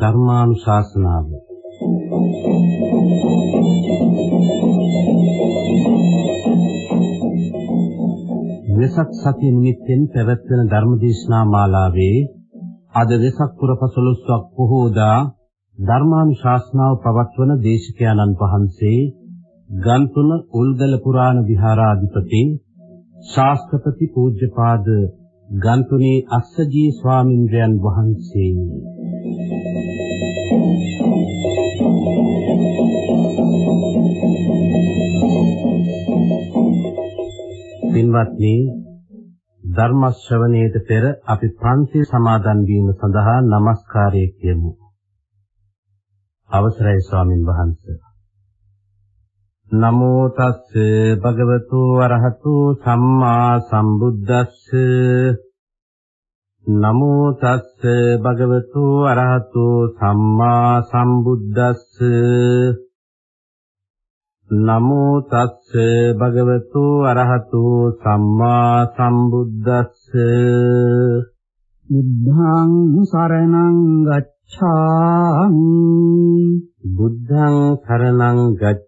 ධර්මානුශාසනාව. වෙසක් සතිය නිමිත්තෙන් පැවැත්වෙන ධර්මදේශනා මාලාවේ අද වෙසක් පුර පසළොස්වක් පොහෝදා ධර්මානුශාසනාව පවත්වන දේශකයන්න් වහන්සේ ගන්තුන උල්ගල පුරාණ විහාරාධිපති ශාස්ත්‍රපති පූජ්‍යපාද ගන්තුනේ අස්සජී ස්වාමින්ද්‍රයන් වහන්සේ පින්වත්නි ධර්ම ශ්‍රවණයට පෙර අපි පන්සල් සමාදන් වීම සඳහා নমස්කාරය කියමු. අවසරයි ස්වාමින් වහන්සේ. නමෝ තස්ස භගවතු වරහතු සම්මා සම්බුද්දස්ස. නමෝ තස්ස භගවතු වරහතු සම්මා සම්බුද්දස්ස. නමෝ තස්ස භගවතු අරහතු සම්මා සම්බුද්දස්ස. බුද්ධං සරණං ගච්ඡාමි. බුද්ධං සරණං ගච්ඡාමි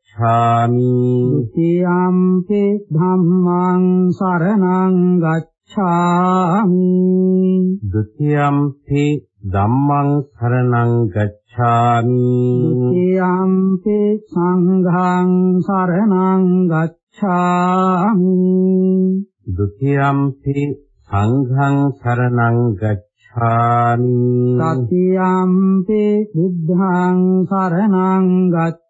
ဒ ුතියම්පි ධම්මං සරණං ගච්ඡාමි ဒ ුතියම්පි ධම්මං සරණං ගච්ඡාමි ဒ ුතියම්පි සංඝං සරණං ගච්ඡාමි ဒ ුතියම්පි සංඝං සරණං ගච්ඡාමි තතියම්පි බුද්ධං සරණං ගච්ඡාමි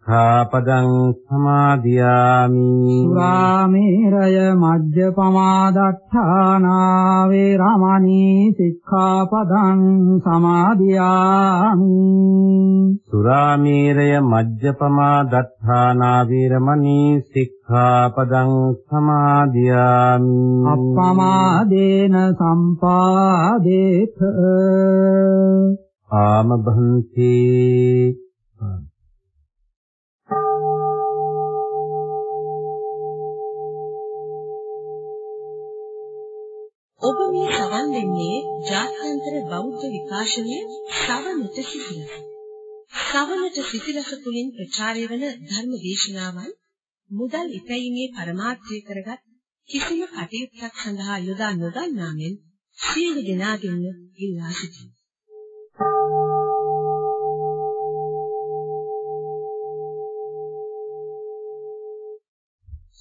සික්ඛාපදං සමාදියාමි. සුරාමේරය මජ්ජපමාදත්තානා වේරමණී සික්ඛාපදං සමාදියාමි. සුරාමේරය මජ්ජපමා දත්තානා වීරමණී සික්ඛාපදං සමාදියාමි. අප්පමාදේන සම්පාදේත. ආමභන්ති ඔබ මේ සවන් දෙන්නේ ජාත්‍යන්තර බෞද්ධ විකාශනය සවනට සිසිලස. සවනට සිසිලස තුලින් ප්‍රචාරය වන ධර්ම දේශනාවන් මුදල් ඉපැයීමේ පරමාර්ථය කරගත් කිසිම කටයුත්තක් සඳහා යොදා නොගන්නා මෙන් සියලු දෙනාගෙන් ඉල්ලා සිටිනවා.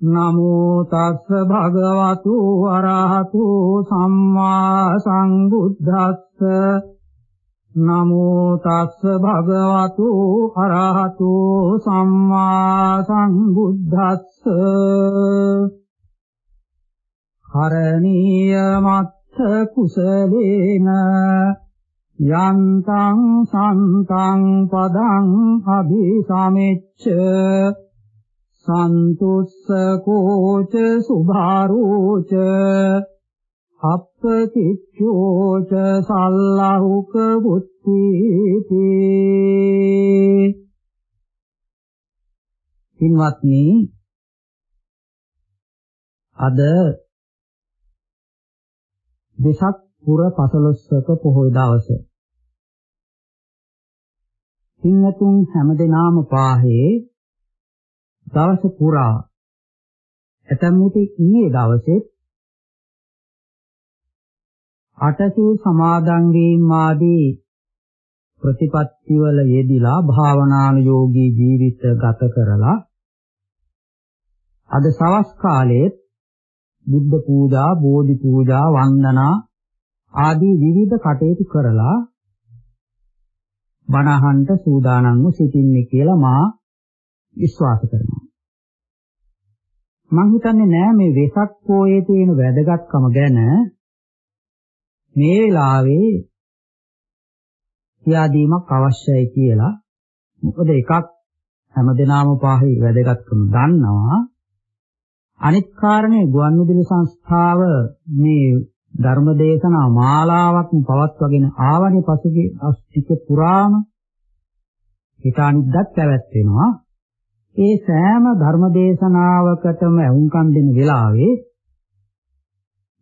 නමෝ තස්ස භගවතු අරහතෝ සම්මා සම්බුද්දස්ස. නමෝ තස්ස භගවතු අරහතෝ සම්මා සම්බුද්දස්ස. කරණීය මත්ථ කුසලේන යන්තං සන්තං පදං අபிසමෙච්ච සන්තුස්සකෝච සුභාරෝච අප්පකිච්ඡෝච සල්ලහුක බුද්ධීති. පින්වත්නි අද දෙසක් පුර පසළොස්වක පොහොය දවසේ. පින්වතුන් හැමදෙනාම පාහේ දවස පුරා ඇතැම් විට ඊයේ දවසේ අටසිල් සමාදන් වීම ආදී ප්‍රතිපත්තිවල යෙදිලා භාවනානුයෝගී ජීවිත ගත කරලා අද සවස් කාලයේ බුද්ධ පූජා, බෝධි පූජා, වන්දනා ආදී විවිධ කටයුතු කරලා බණහන්ට සූදානම්ව සිටින්නේ කියලා මා විශ්වාස කරනවා. මම හිතන්නේ නෑ මේ වෙසක් පොයේ තියෙන වැදගත්කම ගැන මේ වෙලාවේ කියා දීමක් අවශ්‍යයි කියලා. මොකද එකක් හැමදෙනාම පාහේ වැදගත්කම දන්නවා. අනිත් කාරණේ ගුවන්විදුලි සංස්ථාව මේ ධර්මදේශනා මාලාවක්ම පවත්වාගෙන ආවනේ පසුගිය අස්තික පුරාම ඒක අනිද්දත් පැවැත්වෙනවා. ඒ සෑම ධර්මදේශනාවකටම වුන්කම් දෙන වෙලාවේ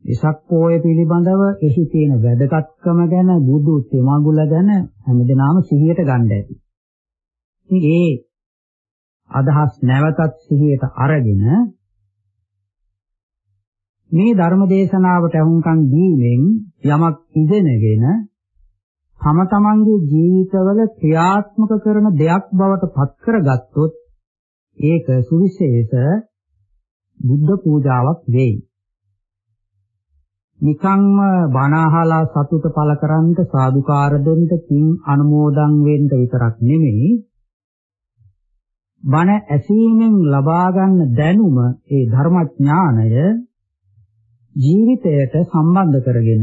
විසක් පෝය පිළිබඳව එහි තියෙන වැදගත්කම ගැන බුදු තෙමඟුල ගැන හැමදෙනාම සිහියට ගන්න ඇති. ඉතින් ඒ අදහස් නැවතත් සිහියට අරගෙන මේ ධර්ම දේශනාවට අහුම්කම් දීමෙන් යමක් ඉගෙනගෙන තම තමන්ගේ ජීවිතවල ක්‍රියාත්මක කරන දෙයක් බවට පත් කරගත්තොත් ඒක සුවිශේෂ බුද්ධ පූජාවක් වෙයි. නිකම්ම බණ අහලා සතුට පළ කරන්ට සාදුකාර දෙන්න පින් අනුමෝදන් වෙන්න විතරක් නෙමෙයි බණ ඇසීමෙන් ලබා ගන්න දැනුම ඒ ධර්මඥානය ජීවිතයට සම්බන්ධ කරගෙන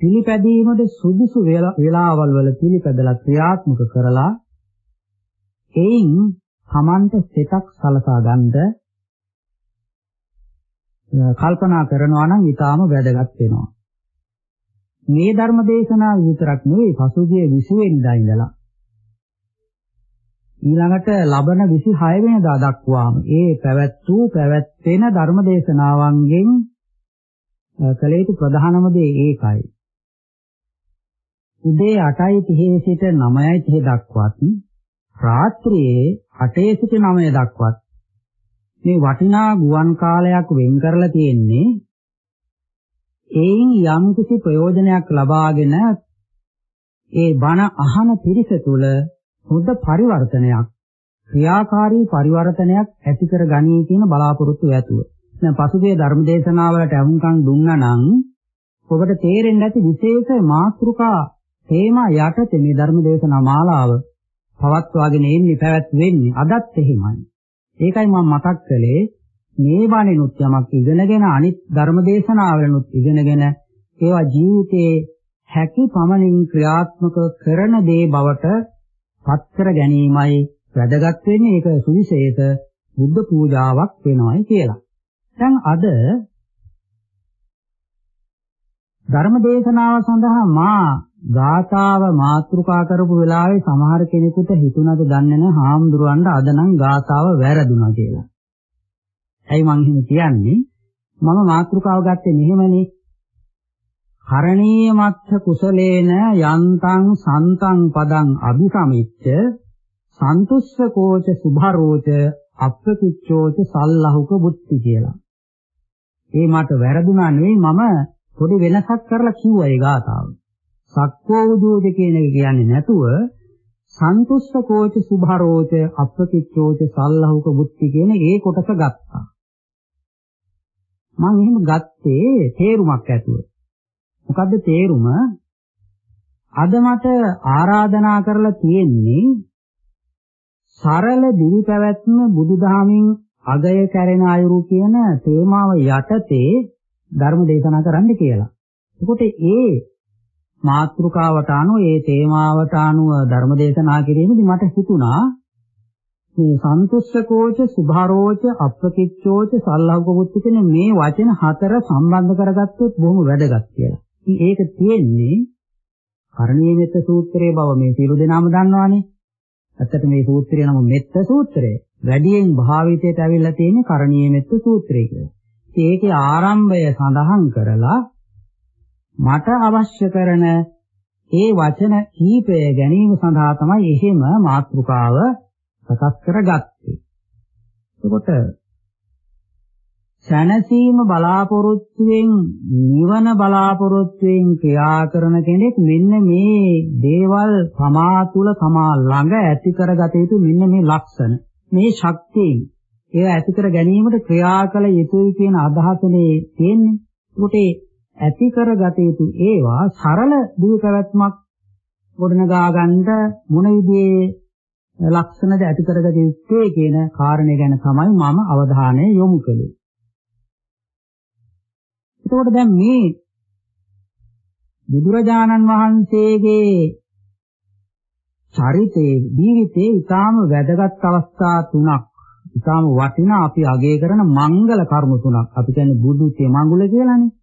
පිළිපැදීමට සුදුසු වේලාවල් වල පිළිපැදලා ක්‍රියාත්මක කරලා එයින් Tamanta සිතක් සලසා ගන්නද කල්පනා කරනවා නම් ඊටාම වැදගත් වෙනවා. මේ ධර්ම දේශනාව විතරක් නෙවෙයි පසුගිය 20 වෙනිදා ඉඳලා ඊළඟට ලබන 26 වෙනිදා දක්වාම ඒ පැවැත් වූ පැවැත්වෙන ධර්ම දේශනාවන්ගෙන් කළ යුතු ප්‍රධානම දේ ඒකයි. උදේ 8:30 සිට 9:30 දක්වත් රාත්‍රියේ 8 සිට 9 දක්වත් මේ වටිනා ගුවන් කාලයක් වෙන් කරලා තියෙන්නේ ඒයින් යම්කිසි ප්‍රයෝජනයක් ලබාගෙන ඒ බණ අහන පිරිස තුළ හොඳ පරිවර්තනයක් ක්‍රියාකාරී පරිවර්තනයක් ඇති කර ගනී කියන බලාපොරොත්තු ඇතුව. දැන් පසුගිය ධර්මදේශනාවලට අහුම්කම් දුන්නා නම් ඔබට තේරෙන්න ඇති විශේෂ මාතෘකා තේමා යටතේ මේ ධර්මදේශනා මාලාව පවත්වාගෙන එන්නේ පැවැත් වෙන්නේ අදත් එහෙමයි. ඒකයි මම මතක් කළේ මේ බණිනුත් යමක් ඉගෙනගෙන අනිත් ධර්මදේශනාවලනුත් ඉගෙනගෙන ඒවා ජීවිතේ හැකි පමණින් ක්‍රියාත්මක කරන දේ බවට පත් කර ගැනීමයි වැදගත් වෙන්නේ ඒක සුවිශේෂ බුද්ධ පූජාවක් වෙනවයි කියලා. දැන් අද ධර්ම දේශනාව සඳහා මා ගාථාව මාතෘකා කරපු වෙලාවේ සමහර කෙනෙකුට හිතුණද දන්නේ නැහැ හාමුදුරුවන්ට අද නම් ගාථාව වැරදුනා කියලා. ඇයි මං එහෙම කියන්නේ? මම මාතෘකාව ගත්තේ මෙහෙමනේ. කරණීය මත්ථ කුසලේන යන්තං සන්තං පදං අபிසමිච්ච සන්තුස්ස කෝච සුභරෝච අප්පකිච්චෝච සල්ලහුක බුද්ධි කියලා. ඒ මට වැරදුනා නෙවෙයි මම පොඩි වෙනසක් කරලා කිව්වා ඒ ගාතාව. සක්කෝ වූජෝජ කියන එක කියන්නේ නැතුව සන්තුෂ්ඨ කෝච සුභරෝච අප්පකිච්චෝච සල්ලහුක බුද්ධි කියන ඒ කොටස ගත්තා. මම එහෙම ගත්තේ තේරුමක් ඇතුව. මොකද්ද තේරුම? අද මට ආරාධනා කරලා තියෙන්නේ සරල දිවි පැවැත්ම බුදුදහමින් අගය කැරෙන අයුරු කියන තේමාව යටතේ ධර්ම දේශනා කරන්න කියලා. එතකොට ඒ මාත්‍රිකාවට අනුව ඒ තේමාවට අනුව ධර්ම දේශනා කිරීමේදී මට හිතුණා මේ සන්තුෂ්ඨකෝච සුභාරෝච අප්‍රකිච්ඡෝච සල්ලහකෝච කියන මේ වචන හතර සම්බන්ධ කරගත්තොත් බොහොම වැදගත් කියලා. ඒක තියෙන්නේ කරණීය මෙත්ත සූත්‍රයේ බව මේ සියලු දෙනාම දන්නවානේ. ඇත්තට මේ සූත්‍රය නම මෙත්ත සූත්‍රය. වැඩියෙන් භාවිතයට ඇවිල්ලා තියෙන්නේ කරණීය මෙත්ත සූත්‍රය කියලා. ඒකේ ආරම්භය සඳහන් කරලා මට අවශ්‍ය කරන ඒ වචන කීපය ගැනීම සඳහා තමයි එහෙම මාතෘකාව සකස් කරගත්තේ. එතකොට සැනසීම බලාපොරොත්තුවෙන් නිවන බලාපොරොත්තුවෙන් ක්‍රියා කරන කෙනෙක් මෙන්න මේ දේවල් තමා තුළ තමා ළඟ ඇති කරගත යුතු මෙන්න මේ ලක්ෂණ මේ ශක්තිය ඒවා ඇති කර ගැනීමට ක්‍රියා කළ යුතුයි කියන අදහසනේ තියෙන්නේ. ඒකට ඇති කරගත යුතු ඒවා සරල දුක පැවැත්මක් ගොඩනගා ගන්න මොන විදිහේ ලක්ෂණද ඇති කරගත යුත්තේ කියන කාරණය ගැන තමයි මම අවධානය යොමු කළේ. එතකොට දැන් මේ බුදුරජාණන් වහන්සේගේ චරිතයේ ජීවිතයේ ඊටාම වැදගත් අවස්ථා තුනක් ඊටාම වටිනා අපි අගය කරන මංගල කර්ම තුනක් අපි කියන්නේ බුදු තේ මඟුල කියලානේ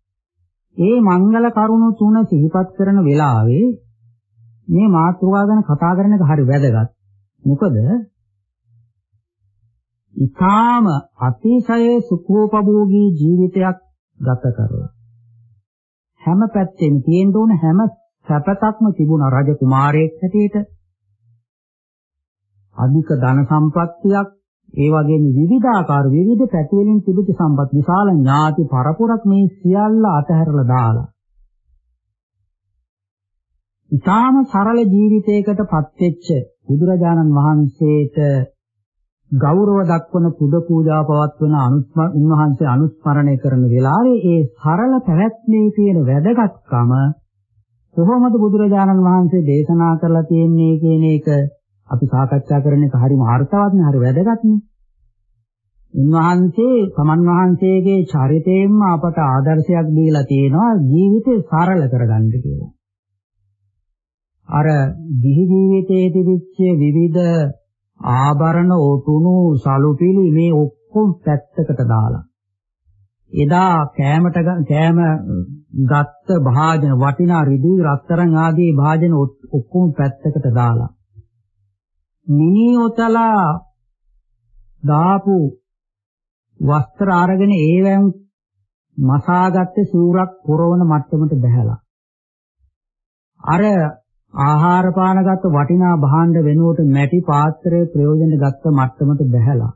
ඒ මංගල කරුණු තුන සිහිපත් කරන වෙලාවේ මේ මාතෘකාව ගැන කතා කරන එක හරි වැදගත්. මොකද? ඊටාම අතිශය සුඛෝපභෝගී ජීවිතයක් ගත කරලා. හැම පැත්තෙම තියෙන්න ඕන හැම සැපතක්ම තිබුණ රජ කුමාරයෙක් හැටියට. අධික ධන සම්පත්තියක් ඒ වගේම විවිධාකාර විවිධ පැතිවලින් තිබිච්ච සම්පත් විශාල ඥාති පරපුරක් මේ සියල්ල අතහැරලා දාලා. ඊටාම සරල ජීවිතයකට පත්වෙච්ච බුදුරජාණන් වහන්සේට ගෞරව දක්වන පුද පූජා පවත්වන උන්වහන්සේ අනුස්මරණය කරන වෙලාවේ ඒ සරල පැවැත්මේ තියෙන වැදගත්කම කොහොමද බුදුරජාණන් වහන්සේ දේශනා කරලා තියෙන්නේ කියන එක අපි සාකච්ඡා කරන එක හරිම අර්ථවත්නේ හරි වැදගත්නේ. උන්වහන්සේ සමන් වහන්සේගේ චරිතයෙන්ම අපට ආදර්ශයක් දීලා තියෙනවා ජීවිතේ සරල කරගන්න කියලා. අර දිහි ජීවිතයේ තිබිච්ච විවිධ ආභරණ ඔටුනු සලුපිලි මේ ඔක්කොම පැත්තකට දාලා එදා කෑමට කෑම ගත්ත භාජන වටිනා රිදී රත්තරන් ආදී භාජන ඔක්කොම පැත්තකට දාලා මිනිඔතලා දාපු වස්ත්‍ර අරගෙන ඒවෙන් මසාගත්ත සූරක් පොරවන මට්ටමට බහැලා. අර ආහාර පාන ගත්ත වටිනා භාණ්ඩ වෙනුවට මැටි පාත්‍රයේ ප්‍රයෝජන ගත්ත මට්ටමට බහැලා.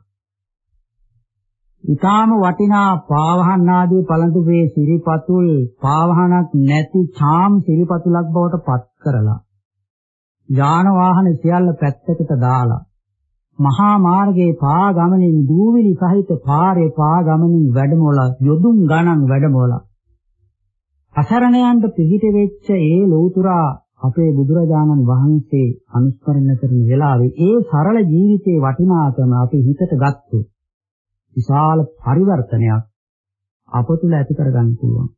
ඊටාම වටිනා පාවහන් ආදී පළඳුවේ සිරිපතුල් පාවහනක් නැති ඡාම් සිරිපතුලක් බවට පත් කරලා. යාන වාහන සියල්ල පැත්තකට දාලා මහා මාර්ගයේ පා ගමනින් දූවිලි සහිත පාරේ පා ගමනින් වැඩමවලා යොදුන් ගණන් වැඩමවලා අසරණයන්ට පිහිට වෙච්ච ඒ ලෝතුරා අපේ බුදුරජාණන් වහන්සේ අනුස්මරණය කරන වෙලාවේ ඒ සරල ජීවිතයේ වටිනාකම අපි හිතට ගත්තොත් විශාල පරිවර්තනයක් අප තුළ ඇති කරගන්න පුළුවන්.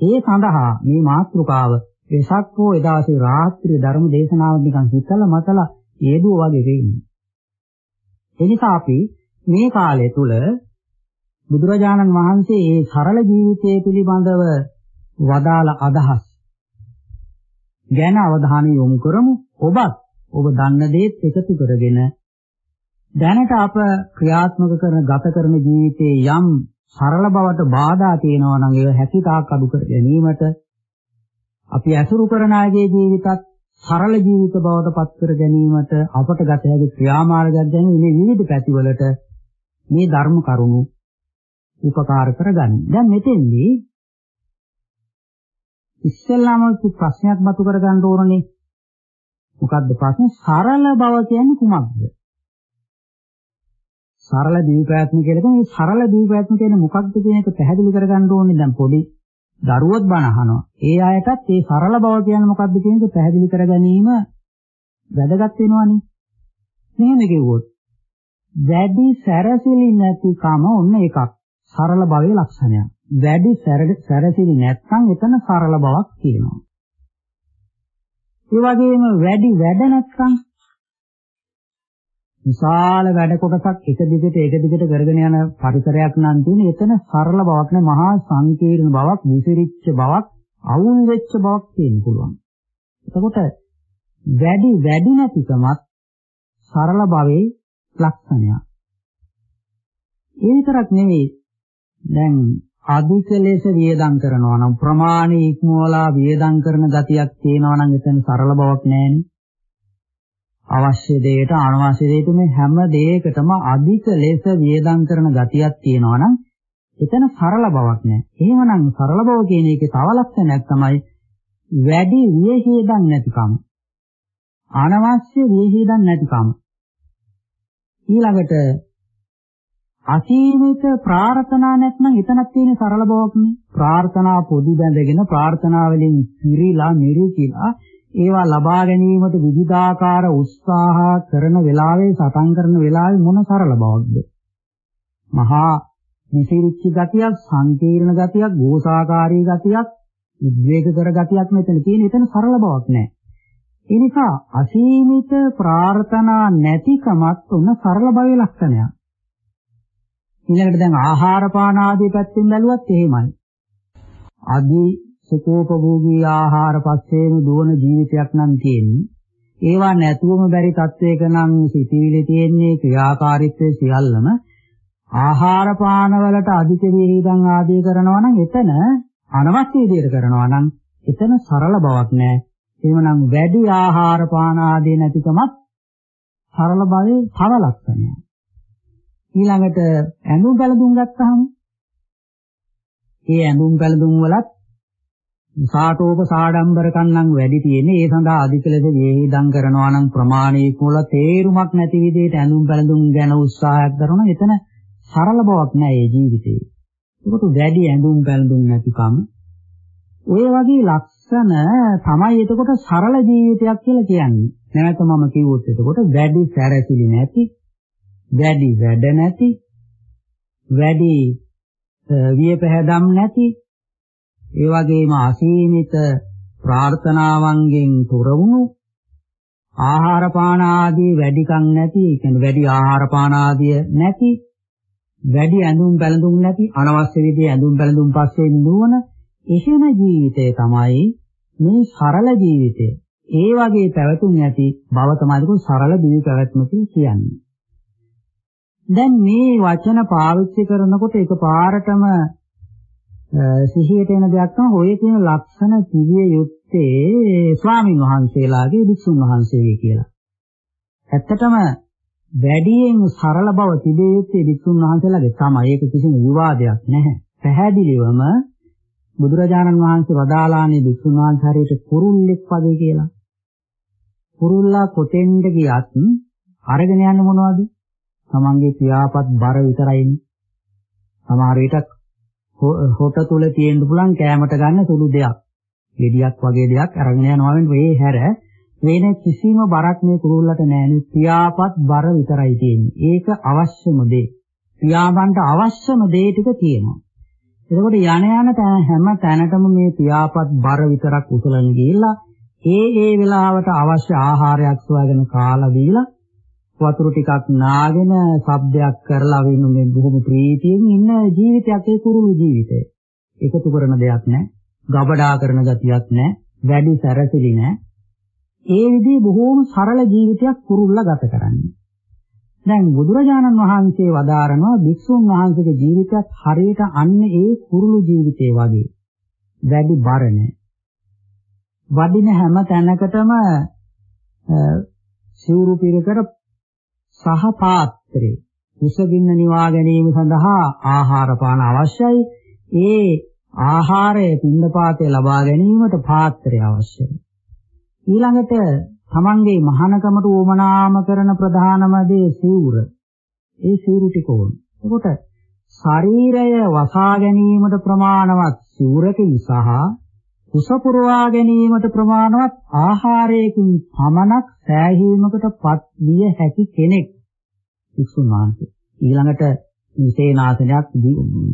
ඒ සඳහා මේ මාතෘකාව වෙසක් හෝ එදාසේ රාත්‍රියේ ධර්ම දේශනාවක් නිකන් හිතලා මතලා ඒදුව වගේ වෙන්නේ. ඒ නිසා අපි මේ කාලය තුල බුදුරජාණන් වහන්සේ මේ සරල ජීවිතය පිළිබඳව වදාළ අදහස් ගැන අවධානය යොමු කරමු. ඔබත් ඔබ දන්න දේත් එකතු කරගෙන දැනට අප ක්‍රියාත්මක කරන ගත කරන ජීවිතයේ යම් සරල බවට බාධා තියෙනවා නම් ඒව හැකියතාක් අඩු කර ගැනීමට අපි අසුරු කරන අයගේ ජීවිතත් සරල ජීවිත බවට පත් කර ගැනීමට අපට ගත හැකි ක්‍රියාමාර්ගයක් දැන මේ විවිධ පැතිවලට මේ ධර්ම කරුණු උපකාර කරගන්න. දැන් මෙතෙන්දී ඉස්සෙල්ලාම ප්‍රශ්නයක් මතු කරගන්න ඕනනේ. මොකද්ද ප්‍රශ්නේ? සරල බව කියන්නේ කුමක්ද? සරල දීපෑත්ම කියලා කියන්නේ මේ සරල දීපෑත්ම කියන්නේ මොකක්ද කියන එක පැහැදිලි කරගන්න ඕනේ. දැන් පොඩි දරුවොත් බණ අහනවා. ඒ අයටත් මේ සරල බව කියන්නේ මොකක්ද කියන එක පැහැදිලි කර ගැනීම වැදගත් වෙනවනේ. මෙහෙම කිව්වොත් වැඩි සැරසිලි නැතිකම ඔන්න එකක්. සරල භවයේ ලක්ෂණයක්. වැඩි සැරසිලි නැත්නම් එතන සරල බවක් තියෙනවා. ඒ වගේම වැඩි වැඩ නැත්නම් විශාල වැඩ කොටසක් එක දිගට එක දිගට කරගෙන යන පරිසරයක් නම් තියෙන එතන සරල බවක් නේ මහා සංකීර්ණ බවක් විසිරිච්ච බවක් අවුල් වෙච්ච බවක් තියෙන්න පුළුවන්. එතකොට වැඩි වැඩි නැතිකමත් සරල භවයේ ලක්ෂණයක්. ඒ විතරක් නෙවෙයි දැන් අධික ලෙස වියදම් කරනවා නම් ප්‍රමාණී ඉක්මවලා වියදම් කරන ගතියක් තියෙනවා නම් එතන සරල බවක් නැහැනේ. අවශ්‍ය දෙයට අනවශ්‍ය දෙයට මේ හැම දෙයකටම අධික ලෙස වියදම් කරන ගතියක් තියෙනවා නම් එතන සරල බවක් නැහැ. එහෙමනම් සරල බව කියන එකේ තව ලක්ෂණයක් තමයි වැඩි වියහියදම් නැතිකම. අනවශ්‍ය වියහියදම් නැතිකම. ඊළඟට අසීමිත ප්‍රාර්ථනා නැත්නම් එතනක් තියෙන සරල බවක්නේ. ප්‍රාර්ථනා පොදු බැඳගෙන ප්‍රාර්ථනා වලින් පිරීලා මිරිකිලා ඒවා ලබා ගැනීමට විවිධාකාර උත්සාහ කරන වෙලාවේ සටන් කරන වෙලාවේ මොන සරල බවක්ද? මහා විසිරිච්ච ගතියක්, සංකීර්ණ ගතියක්, ගෝසාකාරී ගතියක්, උද්වේග කර ගතියක් මෙතන තියෙන. එතන සරල බවක් නැහැ. ඒ නිසා අසීමිත ප්‍රාර්ථනා නැතිකමත් උන සරල භවයේ ලක්ෂණයක්. ඊළඟට දැන් ආහාර පාන ආදී පැත්තෙන් බැලුවත් එහෙමයි. අදි සුඛෝපභෝගී ආහාර පස්සේම දුවන ජීවිතයක් නම් තියෙන්නේ. ඒවා නැතුවම බැරි තත්වයක නම් සිටිවිලි තියෙන්නේ ක්‍රියාකාරීත්වයේ සියල්ලම ආහාර පාන වලට අධික විහිදම් ආදී කරනවා නම් එතන අනවශ්‍ය විදිහට කරනවා නම් එතන සරල බවක් නැහැ. එහෙමනම් වැඩි ආහාර පාන ආදී නැතිකමත් සරල භවයේ තව ලක්ෂණයක්. ඊළඟට ඇඳුම් පැළඳුම් ගත්තාම ඒ ඇඳුම් පැළඳුම් වලත් සාටෝප සාඩම්බරකම් නම් වැඩි තියෙන්නේ ඒ සඳහා අධික ලෙස වේදම් කරනවා නම් ප්‍රමාණික මුල තේරුමක් නැති විදිහට ඇඳුම් පැළඳුම් ගැන උත්සාහයක් කරනවා එතන සරල බවක් නැහැ ඒ ජීවිතේ. ඒකට වැඩි ඇඳුම් පැළඳුම් නැතිකම ඔය වගේ ලක්ෂණ තමයි එතකොට සරල ජීවිතයක් කියලා කියන්නේ. නැවත මම කිව්වොත් එතකොට වැඩි සැරසිලි නැති වැඩි වැඩ නැති වැඩි වියපැහැදම් නැති ඒ වගේම අසීමිත ප්‍රාර්ථනාවන්ගෙන් තොර වුණු ආහාර පාන ආදී වැඩිකම් නැති ඒ කියන්නේ වැඩි ආහාර පාන ආදිය නැති වැඩි ඇඳුම් බැලඳුම් නැති අනවශ්‍ය විදිහේ ඇඳුම් බැලඳුම් පස්සේ නුවණ එහෙම ජීවිතය තමයි මේ සරල ජීවිතය. ඒ වගේ පැවතුම් ඇති බව තමයි සරල දිවි පැවැත්ම කියන්නේ. දැන් මේ වචන පාවිච්චි කරනකොට එකපාරටම සිහියට එන දෙයක් තමයි ඔය කියන ලක්ෂණ කිවිය යුත්තේ ස්වාමින් වහන්සේලාගේ විසුන් වහන්සේගේ කියලා. ඇත්තටම වැඩියෙන් සරල බව තිබිය යුත්තේ විසුන් වහන්සේලාගේ තමයි. ඒක කිසිම විවාදයක් නැහැ. පැහැදිලිවම බුදුරජාණන් වහන්සේ වදාලානේ විසුන් වහන්සේ හරියට කුරුල්ලෙක් වගේ කියලා. කුරුල්ලා කොතෙන්ද ගියත් අරගෙන යන්නේ මොනවද? තමන්ගේ ක්‍රියාපත් බර විතරයිනේ. සමහර විට හොට තුල තියෙන්න පුළුවන් කෑමට ගන්න සුළු දෙයක්. ගෙඩියක් වගේ දෙයක් අරගෙන යනවා මේ හැර වෙන කිසිම බරක් මේ කුරුල්ලට නැහැ. ක්‍රියාපත් බර විතරයි තියෙන්නේ. ඒක අවශ්‍යම දේ. ක්‍රියාවන්ට අවශ්‍යම දේ ටික තියෙනවා. එතකොට යන යන හැම තැනටම මේ ක්‍රියාපත් බර විතරක් උසලන ගිහිල්ලා ඒ ඒ වෙලාවට අවශ්‍ය ආහාරයක් සොයාගෙන කාලා දීලා වතුර ටිකක් නාගෙන ශබ්දයක් කරලා වෙන මේ බොහොම ප්‍රීතියෙන් ඉන්න ජීවිතයක් ඒ කුරුළු ජීවිතය. එකතු කරන දෙයක් නැහැ. ගබඩා කරන ගතියක් නැහැ. වැඩි සැරසිලි නැහැ. ඒ විදිහේ බොහෝම සරල ජීවිතයක් කුරුල්ලා ගත කරන්නේ. දැන් බුදුරජාණන් වහන්සේ වදාරනවා භික්ෂුන් වහන්සේගේ ජීවිතයත් හරියට අන්න ඒ කුරුළු ජීවිතේ වගේ. වැඩි බර නැහැ. වඩින හැම තැනකටම සිවුරු පිරකර සහ පාත්‍රේ කුසගින්න නිවා ගැනීම සඳහා ආහාර පාන අවශ්‍යයි. ඒ ආහාරය පින්නපාතේ ලබා ගැනීමට පාත්‍රය අවශ්‍යයි. ඊළඟට තමන්ගේ මහානකමට උවමනාම කරන ප්‍රධානම දේ සිවුර. ඒ සිවුරු ටික ඕන. එතකොට ශරීරය වසා ගැනීමට ප්‍රමාණවත් සිවුරකින් සහ කුස පුරවා ගැනීමට ප්‍රමාණවත් ආහාරයකින් පමණක් සෑහීමකටපත් විය හැකි කෙනෙක් වික්ෂුන් වහන්සේ. ඊළඟට සේනාසනයක්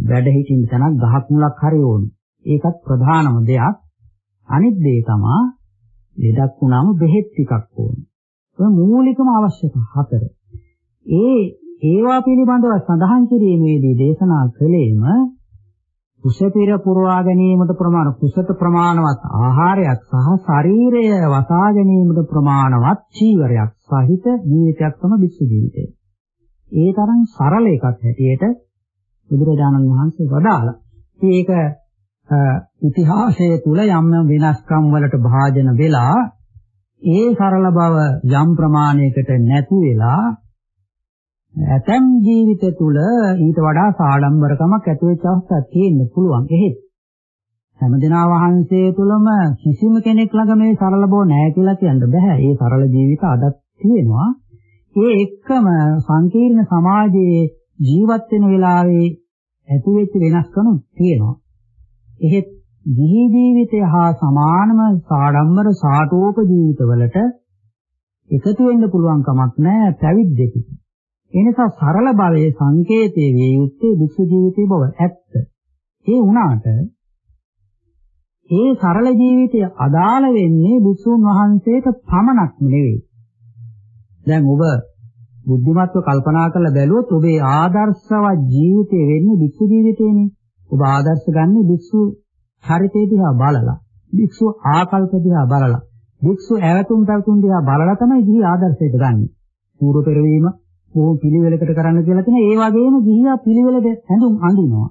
වැඩ හිටින්න තැනක් ගහක් මුලක් හරි ඕන. ඒකත් ප්‍රධානම දෙයක්. අනිත් දේ තමයි ලෙඩක් වුණාම බෙහෙත් ටිකක් ඕන. ඔය මූලිකම අවශ්‍යතා හතර. ඒ ඒවා පිළිබඳව සඳහන් කිරීමේදී දේශනා කළේම කුසපිර පුරවා ගැනීමට ප්‍රමාණ කුසත ප්‍රමාණවත් ආහාරයක් සහ ශරීරය වසා ගැනීමට ප්‍රමාණවත් චීවරයක් සහිත ජීවිතයක් තමයි විශ්ව ජීවිතය. ඒ තරම් සරල එකක් හැටියට බුදුරජාණන් වහන්සේ වදාළා. ඒක ඉතිහාසයේ තුල යම් වෙනස්කම් වලට භාජන වෙලා ඒ සරල බව යම් ප්‍රමාණයකට නැති වෙලා ඇතම් ජීවිත තුළ ඊට වඩා සාඩම්බරකමක් ඇති වෙච්ච අවස්ථා තියෙන්න පුළුවන්. එහෙත් හැමදෙනා වහන්සේ තුළම කිසිම කෙනෙක් ළඟ මේ සරල බව නැහැ කියලා කියන්න බෑ. ඒ සරල ජීවිත අදත් තියෙනවා. ඒ එක්කම සංකීර්ණ සමාජයේ ජීවත් වෙන වෙලාවේ ඇති වෙච්ච වෙනස්කම් තියෙනවා. එහෙත් ගිහි ජීවිතය හා සමානම සාඩම්බර සාටෝප ජීවිතවලට එකතු වෙන්න පුළුවන් කමක් නැහැ පැවිද්දෙකුට. එනිසා සරල භවයේ සංකේතයේ විය යුත්තේ විසු ජීවිතයේ බව ඇත්ත. ඒ වුණාට ඒ සරල ජීවිතය අදාළ වෙන්නේ විසුන් වහන්සේට පමණක් නෙවෙයි. දැන් ඔබ බුද්ධිමත්ව කල්පනා කරලා බැලුවොත් ඔබේ ආදර්ශවත් ජීවිතය වෙන්නේ විසු ජීවිතේනේ. ඔබ ආදර්ශ ගන්න විසු චරිතය දිහා බලලා, විසු ආකල්ප දිහා බලලා, විසු ඇවතුම් පැවතුම් දිහා බලලා තමයි ගිහි ආදර්ශයට ගන්නෙ. පූර්ව පෙරවීම බොහෝ පිළිවෙලකට කරන්න කියලා තියෙන ඒ වගේම ගිහියා පිළිවෙලට හැඳුම් අඳිනවා.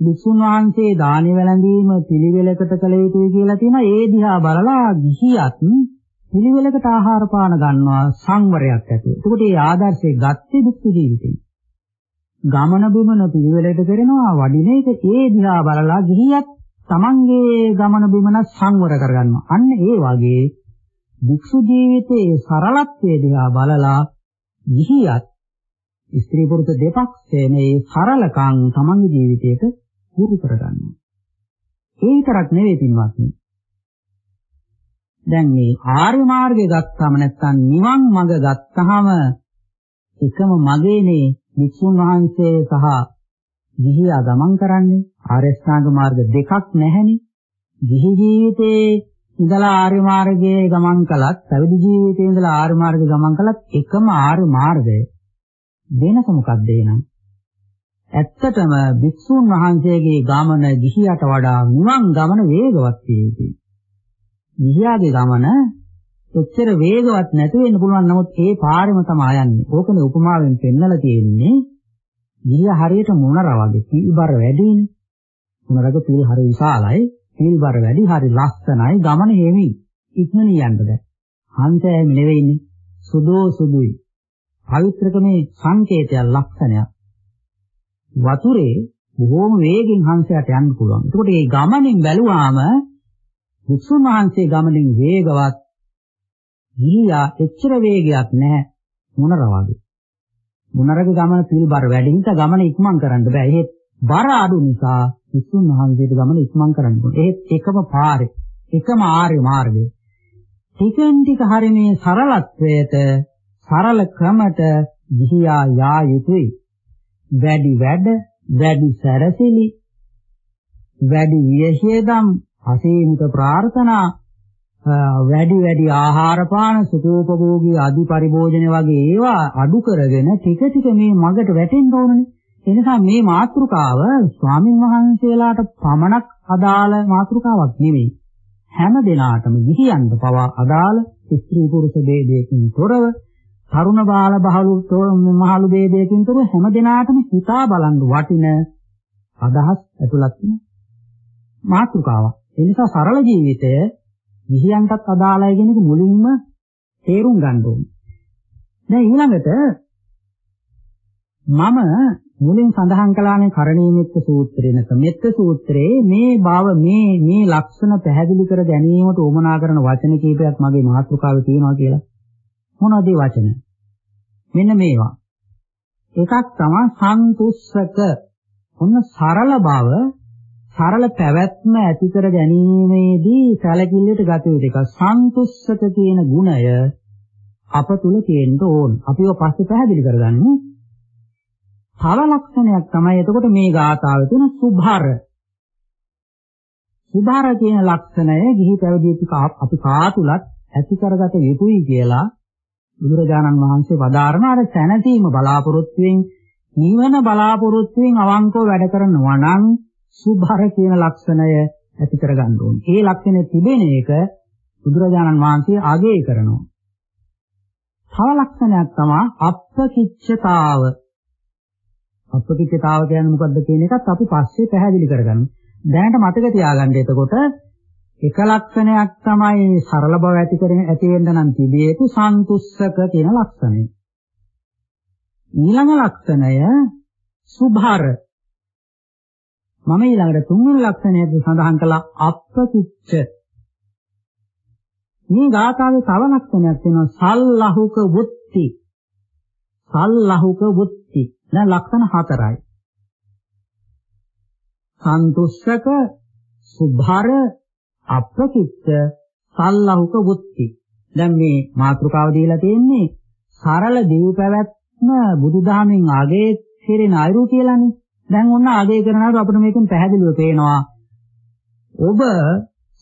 විසුණු වහන්සේ දානි වැළඳීම පිළිවෙලකට කළ යුතුයි කියලා තියෙනවා. ඒ දිහා බලලා ගිහියත් පිළිවෙලකට ආහාර පාන ගන්නවා සංවරයක් ඇතුව. එතකොට මේ ආදර්ශය ගත්තේ දුක් ජීවිතේ. ගමන බිමන පිළිවෙලට කරනවා වඩින එක ඒ දිහා බලලා ගිහියත් තමන්ගේ ගමන බිමන සංවර කරගන්නවා. අන්න ඒ වගේ වික්ෂු ජීවිතයේ සරලත්වයේ දිහා බලලා ගිහියත් ස්ත්‍රී පුරුෂ දෙපක්ෂයේ මේ සරලකම් තමන්ගේ ජීවිතයට පුරු කරගන්නවා. ඒ විතරක් නෙවෙයි පින්වත්නි. දැන් මේ ආර්ය මාර්ගය ගත්තාම නැත්නම් නිවන් මඟ ගත්තාම එකම මගේනේ වික්ෂුන් වහන්සේ සහ ගිහියා ගමන් කරන්නේ ආර්ය ශ්‍රාංග මාර්ග දෙකක් නැහැනේ. ගිහි ජීවිතේ ඉඳලා ආර්ය මාර්ගයේ ගමන් කළත් පැවිදි ජීවිතයේ ඉඳලා ආර්ය මාර්ගයේ ගමන් කළත් එකම ආර්ය මාර්ගය වෙනස මොකක්ද එහෙනම් ඇත්තටම භික්ෂුන් වහන්සේගේ ගමන ගිහියට වඩා නිවන් ගමන වේගවත් වේවි. ගිහියාගේ ගමන එච්චර වේගවත් නැති වෙන්න පුළුවන් නමුත් ඒ පාරෙම තමයි යන්නේ. ඕකනේ උපමාවෙන් පෙන්නලා තියෙන්නේ. ගිහිය හරියට මොනර වගේ පිළිබර වැඩිනේ. මොනරක පිළ හරිය විශාලයි. පිළිබර වැඩි හරි ලස්සනයි ගමන හේමි ඉක්මනින් යන්න බෑ. හන්සෑම නෙවෙයිනේ සුදෝ සුදුයි. පවිත්‍රකමේ සංකේතය ලක්ෂණයක්. වතුරේ බොහෝම වේගෙන් හංසයට යන්න පුළුවන්. එතකොට මේ ගමනින් බැලුවාම විසුණු වහන්සේ ගමනින් වේගවත් ගිහියා එච්චර වේගයක් නැහැ මොනර වගේ. මොනරගේ ගමන පිළිබර වැඩි නිසා ගමන ඉක්මන් කරන්න බෑ. ඒත් බර අඩු නිසා විසුන් වහන්සේට ගමන ඉක්මන් කරන්න ඕනේ. ඒත් එකම පාරේ, එකම ආර්ය මාර්ගය. ටිකෙන් ටික හරි මේ සරලත්වයට, සරල ක්‍රමයට ගිහියා යා යුතුයි. වැඩි වැඩ, වැඩි සැරසිලි, වැඩි විශේෂදම්, අසීමිත ප්‍රාර්ථනා, වැඩි වැඩි ආහාර පාන සුඛෝපභෝගී ආදි පරිභෝජන වගේ ඒවා අඩු කරගෙන ටික ටික මේ මගට වැටෙන්න ඕනනේ. ඒ නිසා මේ මාතෘකාව ස්වාමින් වහන්සේලාට පමණක් අදාළ මාතෘකාවක් නෙවෙයි. හැම දිනාටම ගිහියන්ට පවා අදාළ ස්ත්‍රී පුරුෂ ભેදයකින් තොරව තරුණ බාල බහලු මහලු ભેදයකින් තොරව හැම දිනාටම හිතා බලන්න වටින අදහස් ඇතුළත් වෙන මාතෘකාවක්. ඒ නිසා සරල ජීවිතය ගිහියන්ටත් අදාළයි කියන එක මුලින්ම තේරුම් ගන්න ඕනේ. දැන් ඊළඟට මම මුලින් සඳහන් කළානේ කරණීය මෙත්ත සූත්‍රේ නැත්නම් මෙත්ත සූත්‍රයේ මේ භාව මේ මේ ලක්ෂණ පැහැදිලි කර ගැනීමට උවමනා කරන වචන කීපයක් මගේ මාතෘකාවේ තියෙනවා කියලා. මොනවද ඒ වචන? මෙන්න මේවා. එකක් තමයි සන්තුස්සක. ඔන්න සරල බව සරල පැවැත්ම ඇති කර ගැනීමේදී සැලකිල්ලට ගත යුතු එක සන්තුස්සක කියන ගුණය අප තුල තියෙන්න ඕන. අපිව පස්සේ පැහැදිලි කරගන්න. තව ලක්ෂණයක් තමයි එතකොට මේ ගාථාවේ තියෙන සුභාර. සුභාර කියන ලක්ෂණය ගිහි පැවිදි අපි කාතුලත් ඇති කරගත යුතුයි කියලා බුදුරජාණන් වහන්සේ වදාරන අර සැනසීම බලාපොරොත්තුෙන් නිවන බලාපොරොත්තුෙන් අවංකව වැඩ කරනවා නම් සුභාර කියන ලක්ෂණය ඇති කරගන්න ඕනේ. ඒ ලක්ෂණය තිබෙන එක බුදුරජාණන් වහන්සේ අගය කරනවා. තව ලක්ෂණයක් තමයි අප්පකිච්ඡතාව. අප්පකිච්ඡතාව කියන්නේ මොකද්ද කියන එකත් අපි පස්සේ පැහැදිලි කරගමු. දැනට මතක තියාගන්න එතකොට එක ලක්ෂණයක් තමයි සරල බව ඇති කරගෙන ඇති වෙන්න නම් තිබිය යුතු සන්තුස්සක කියන ලක්ෂණය. ඊළඟ ලක්ෂණය සුභාර මම ඊළඟට තුන්වෙනි ලක්ෂණයද සඳහන් කළා අප්‍රතිච්ඡ. මේ ගාථාවේ තව ලක්ෂණයක් තියෙනවා සල්ලහුක වුත්ති. සල්ලහුක වුත්ති. දැන් ලක්ෂණ හතරයි. සන්තුෂ්ක සුභාර අප්‍රතිච්ඡ සල්ලහුක වුත්ති. දැන් මේ මාතෘකාව දීලා තියෙන්නේ සරල දිවි පැවැත්ම බුදුදහමෙන් ආගේ කෙරෙන අයුරු කියලානේ. දැන් ඔන්න ආදේ කරනකොට අපිට මේකෙන් පැහැදිලිව පේනවා ඔබ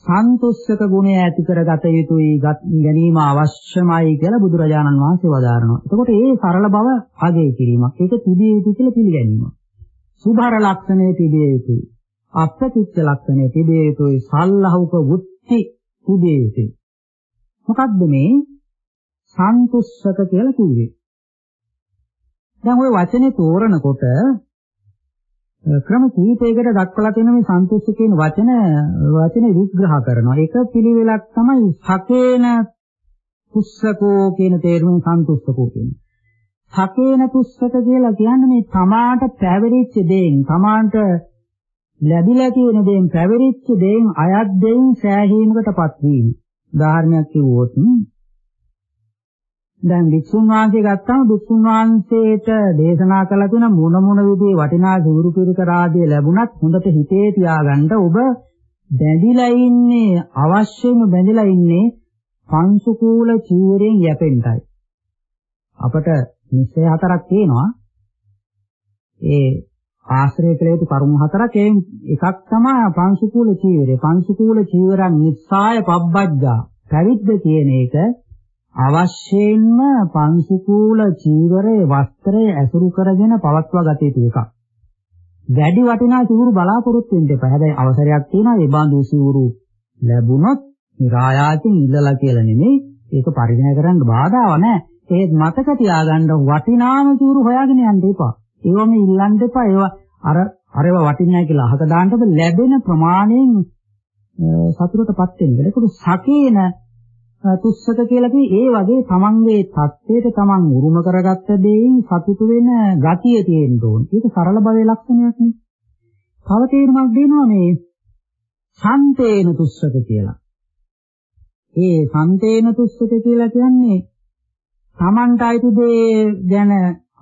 සන්තුෂ්ක ගුණය ඇති කරගත යුතුයි ගැනීම අවශ්‍යමයි කියලා බුදුරජාණන් වහන්සේ වදාරනවා. එතකොට ඒ සරල බව ආදේ කිරීමක්. ඒක තිබිය යුතු කියලා පිළිගැනීම. සුභාර ලක්ෂණය තිබිය යුතුයි. අප්‍රතිච්ඡ ලක්ෂණය තිබිය යුතුයි. සල්ලහුක වුත්ති තිබිය යුතුයි. මොකද්ද මේ සන්තුෂ්ක කියලා කිව්වේ? දැන් ওই වචනේ තෝරනකොට ක්‍රම කීපයකට දක්වලා තියෙන මේ සන්තුෂ්ඨ කියන වචන වචන විග්‍රහ කරනවා. ඒක පිළිවෙලක් තමයි සකේන පුස්සකෝ කියන තේරුම සන්තුෂ්ඨකෝ කියන්නේ. සකේන පුස්සක කියලා කියන්නේ මේ තමාට පැවරිච්ච දෙයින් තමාට ලැබිලා තියෙන දෙයින් පැවරිච්ච දෙයින් අයත් දෙයින් සෑහීමකටපත් වීම. උදාහරණයක් කිව්වොත් දැන් වික්ෂුන් වහන්සේ ගත්තාම වික්ෂුන් වහන්සේට දේශනා කළ තුන මොන මොන විදිහේ වටිනා සූරු පිරික රාජ්‍ය ලැබුණත් හොඳට හිතේ තියාගන්න ඔබ බැඳිලා ඉන්නේ අවශ්‍යම බැඳිලා ඉන්නේ පංසුකූල චීවරයෙන් යැපෙන්නයි. අපට නිශ්චය හතරක් තියෙනවා. ඒ ආශ්‍රය කළ යුතු කරුණු හතරක් ඒ එකක් තමයි පංසුකූල චීවරය. පංසුකූල චීවරන් නිස්සාය පබ්බජ්ජා. පැවිද්ද කියන එක අවශ්‍යයෙන්ම පංසුකූල චීවරයේ වස්ත්‍රයේ ඇසුරු කරගෙන පවත්වා ගත යුතු එකක්. වැඩි වටිනා සිවුරු බලාපොරොත්තු වෙන්න එපා. හැබැයි අවසරයක් තියෙනවා ඒ බඳු සිවුරු ලැබුණොත් නිරායාසයෙන් ඉල්ලලා කියලා නෙමෙයි. ඒක පරිණය කරන්න බාධාව නැහැ. ඒත් මතක තියාගන්න වටිනාම සිවුරු හොයාගෙන යන්න එපා. ඒවම ඉල්ලන්න එපා. ඒවා අර අරව වටින්නේ නැහැ කියලා අහක දාන්නද ලැබෙන ප්‍රමාණයෙන් සතුටටපත් වෙන්න. ඒකට සකේන තුස්සක කියලා කියේ ඒ වගේ තමන්ගේ தත්ත්වයට තමන් උරුම කරගත්ත දෙයින් සතුටු වෙන ගතිය තියෙන්න ඕන. ඒක සරල භවයේ ලක්ෂණයක් නේ. තව තේරුමක් දෙනවා මේ සන්තේන තුස්සක කියලා. ඒ සන්තේන තුස්සක කියලා කියන්නේ තමන්ට අයිති දේ ගැන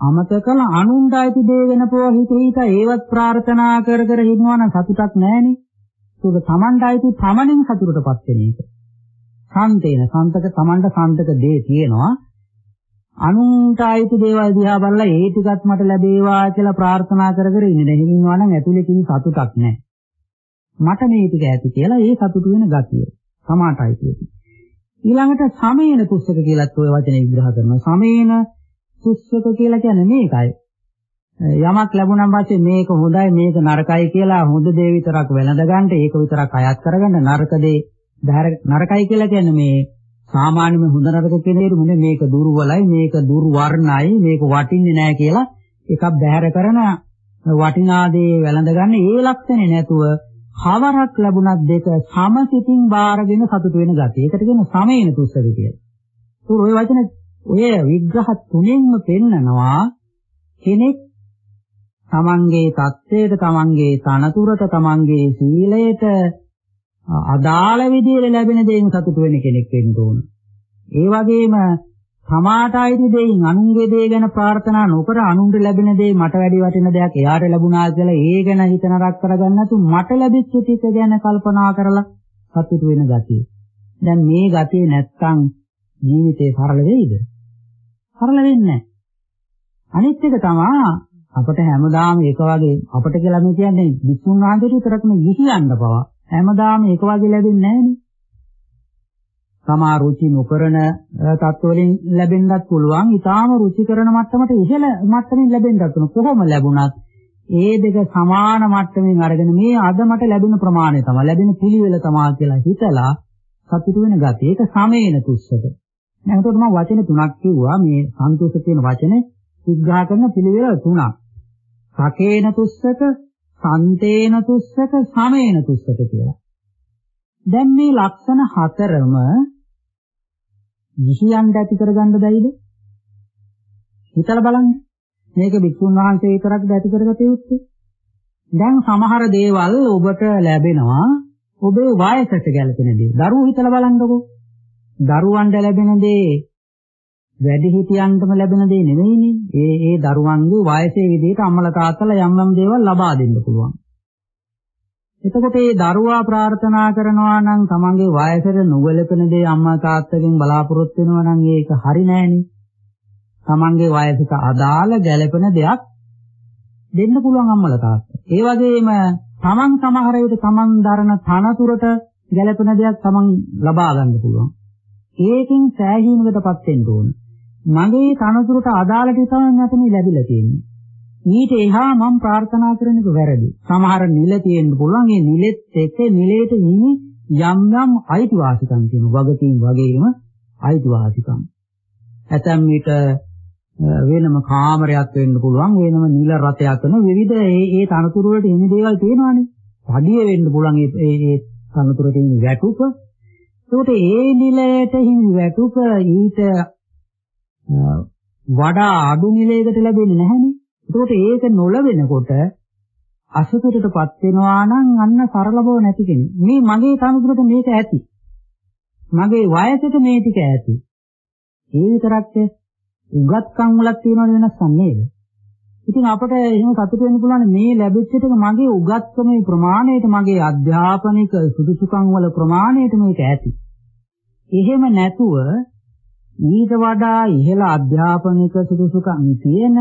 අමතකල අනුන්ට අයිති දේ වෙනපුව හිත හිත ඒවත් ප්‍රාර්ථනා කර කර ඉන්නවා නම් සතුටක් නැහැනේ. ඒක තමන්ට අයිති පමණින් සතුටටපත් වෙන එක. සම්තේන සම්තක Tamanට සම්තක දේ තියෙනවා. අනුන්ට ආයුතු දේවල් දිහා බලලා ඒ ටිකක් මට ලැබේවා කියලා ප්‍රාර්ථනා කර කර ඉන්න දෙහිම ඉන්නවා නම් ඇතුලේ කිසි සතුටක් නැහැ. මට මේ ටික ඇති කියලා ඒ සතුට වෙන ගතිය. සමාටයි කියන්නේ ඊළඟට සමේන පුස්සක කියලත් ওই වචනේ විග්‍රහ කරනවා. සමේන පුස්සක කියලා කියන්නේ මේකයි. යමක් ලැබුණාන් පස්සේ මේක හොඳයි මේක නරකයි කියලා හොඳ දේ විතරක් වැළඳ ගන්නට ඒක විතරක් අයත් කරගන්න නරක දේ නරකයි කියලා කියන්නේ මේ සාමාන්‍යම හොඳ නරක කියන දේ නෙමෙයි මේක දුර්වලයි මේක දුර්වර්ණයි මේක වටින්නේ නැහැ කියලා එකක් බැහැර කරන වටිනාදේ වැළඳ ගන්න ඒ ලක්ෂණේ නැතුව කවරක් ලැබුණත් දෙක සමසිතින් බාරගෙන සතුට වෙන ගතිය. ඒකට කියන සමේන තුස්සක කියලා. ඒක ওই වචන ඔය විග්‍රහ තුනෙන්ම පෙන්නනවා කෙනෙක් තමන්ගේ தත්ත්වයට තමන්ගේ තනතුරට තමන්ගේ සීලයට අදාළ විදිහට ලැබෙන දේෙන් සතුට වෙන කෙනෙක් වෙන්න ඕන. ඒ වගේම සමාට අයිති දෙයින් අනුන්ගේ දේ ගැන ප්‍රාර්ථනා නොකර අනුන්ට ලැබෙන දේ මට වැඩි වටින දෙයක් එයාට ලැබුණා කියලා ඒ ගැන හිත නරක කරගන්න නැතු මට ලැබිච්ච ටික ගැන කල්පනා කරලා සතුටු වෙන ගතිය. දැන් මේ ගතිය නැත්තම් ජීවිතේ සරල වෙයිද? සරල වෙන්නේ නැහැ. අනිත් එක තමයි අපිට හැමදාම එක වගේ අපිට කියලා මේ කියන්නේ විසුණු වහන්සේට විතරක් නෙවෙයි ගිහියන්න පවා හැමදාම එක වගේ ලැබෙන්නේ නැහැනේ. තමා රුචි නොකරන තත්ත්වවලින් ලැබෙන්නත් පුළුවන්. ඊටාම රුචි කරන මට්ටමට ඉහළ මට්ටමින් ලැබෙන්නත් පුළුවන්. කොහොම ලැබුණත් ඒ දෙක සමාන මට්ටමින් අරගෙන මේ අද මට ලැබෙන ප්‍රමාණය තමයි ලැබෙන පිළිවෙල තමයි කියලා හිතලා සතුටු වෙන ගතිය. ඒක සමේන තුස්සක. දැන් එතකොට මම වචන තුනක් කිව්වා මේ සන්තෝෂ කියන වචනේ විග්‍රහ කරන පිළිවෙල තුනක්. සකේන තුස්සක, සන්තේන තුස්සක, සමේන තුස්සක කියලා. දැන් මේ ලක්ෂණ හතරම ගිහියන්ට ඇති කරගන්න බැයිද? හිතලා බලන්න. මේක වික්ෂුන් වහන්සේ විතරක්ද ඇති කරගත යුත්තේ? දැන් සමහර දේවල් ඔබට ලැබෙනවා ඔබේ වයසට ගැලපෙන දේ. දරුවෝ හිතලා බලන්නකෝ. දරුවන්ට ලැබෙන දේ වැඩිහිටියන්ටම ලැබෙන දේ නෙවෙයිනේ. ඒ ඒ දරුවන්ගේ වයසේ විදිහට අම්මලා තාත්තලා යම් යම් දේවල් ලබා දෙන්න පුළුවන්. එතකොට මේ දරුවා ප්‍රාර්ථනා කරනවා නම් තමන්ගේ වයසට නොගැලපෙන දේ අම්මා තාත්තගෙන් බලාපොරොත්තු වෙනවා නම් ඒක හරි නෑනේ. තමන්ගේ වයසට අදාළ ගැලපෙන දෙයක් දෙන්න පුළුවන් අම්මලා තාත්තා. ඒ වගේම තමන් සමහර විට තමන් දරන තනතුරට ගැලපෙන දෙයක් තමන් ලබා ගන්න පුළුවන්. ඒකෙන් සෑහීමකටපත් වෙන්න ඕන. මගේ තනතුරට අදාළ දේ තමයි මට මේ ලැබිලා තියෙන්නේ. ඊට එහා මම ප්‍රාර්ථනා කරන එක වැරදි. සමහර නිල තියෙන්න පුළුවන්. ඒ නිලෙත් එක්ක නිලයට හිමි යම් යම් අයිතිවාසිකම් තියෙනවා. වගකීම් වගේම අයිතිවාසිකම්. ඇතැම් විට වෙනම කාමරයක් වෙන්න පුළුවන්. වෙනම නිල රතයක් වෙන විවිධ ඒ ඒ තනතුරු වලට හිමි දේවල් තියෙනවානේ. පඩිය වෙන්න පුළුවන් ඒ ඒ තනතුරට හිමි වැටුප. ඒකට ඒ නිලයට හිමි වැටුප ඊට වඩා අඩු නිලයකට ලැබෙන්නේ නැහැනේ. ඒකට ඒක නොලවෙනකොට අසතුටටපත් වෙනවා නම් අන්න සරල බව නැති කෙනෙක්. මේ මගේ තනතුරට මේක ඇති. මගේ වයසට මේ ටික ඇති. ඒ විතරක් උගත්කම් වලක් තියෙනවද වෙනස්සක් නේද? ඉතින් අපට එහෙම සතුට වෙන්න පුළුවන් මේ ලැබෙච්ච ටික මගේ උගත්කමේ ප්‍රමාණයට මගේ අධ්‍යාපනික සුදුසුකම් වල ප්‍රමාණයට මේක ඇති. එහෙම නැතුව ඊට වඩා ඉහළ අධ්‍යාපනික සුදුසුකම් තියෙන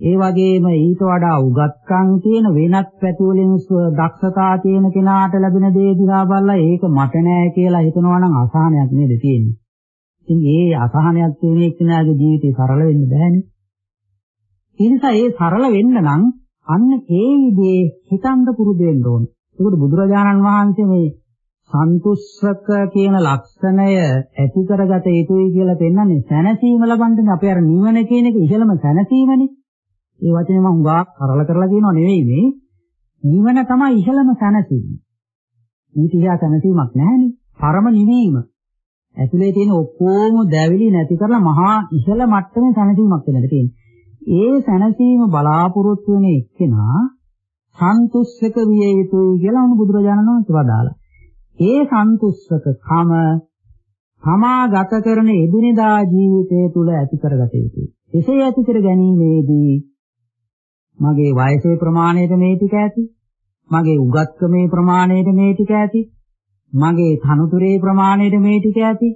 ඒ වගේම ඊට වඩා උගත්කම් තියෙන වෙනත් පැතිවලින් දක්ෂතා තියෙන කෙනාට ලැබෙන දේ දිහා බලලා ඒක මට නෑ කියලා හිතනවා නම් අසහනයක් නේද තියෙන්නේ. ඉතින් ඒ අසහනයක් තියෙන එක්කෙනාගේ ජීවිතේ සරල වෙන්න බෑනේ. ඒ නිසා ඒ සරල වෙන්න නම් අන්න ඒ විදිහේ හිතන්න පුරුදු වෙන්න ඕන. ඒකට බුදුරජාණන් වහන්සේ මේ සන්තුෂ්ක කියන ලක්ෂණය ඇති කරගත යුතුයි කියලා පෙන්වන්නේ සැනසීම ලබන්නේ අපේ අර නිවන කියන එක ඉහළම සැනසීමනේ. ඒ වචනේ මම හුඟා කරල කරලා කියනව නෙවෙයි මේ. නිවන තමයි ඉහළම සැනසීම. ඊට ඉහා සැනසීමක් නැහැනේ. පරම නිවීම. ඇතුලේ තියෙන ඔක්කොම දැවිලි නැති කරලා මහා ඉහළ මට්ටමේ සැනසීමක් වෙනද තියෙන්නේ. ඒ සැනසීම බලාපොරොත්තු වෙන එක්කෙනා සන්තුෂ්ක විය යුතුයි කියලා උණු බුදුරජාණන් වහන්සේ වදාලා. ඒ සන්තුෂ්ක කම තමා ගත කරන එදිනෙදා ජීවිතය තුළ ඇති කරගත යුතුයි. එසේ ඇති කර ගැනීමේදී මගේ වයසේ ප්‍රමාණයට මේ ටික ඇති. මගේ උගත්කමේ ප්‍රමාණයට මේ ටික ඇති. මගේ තනුතුරේ ප්‍රමාණයට මේ ටික ඇති.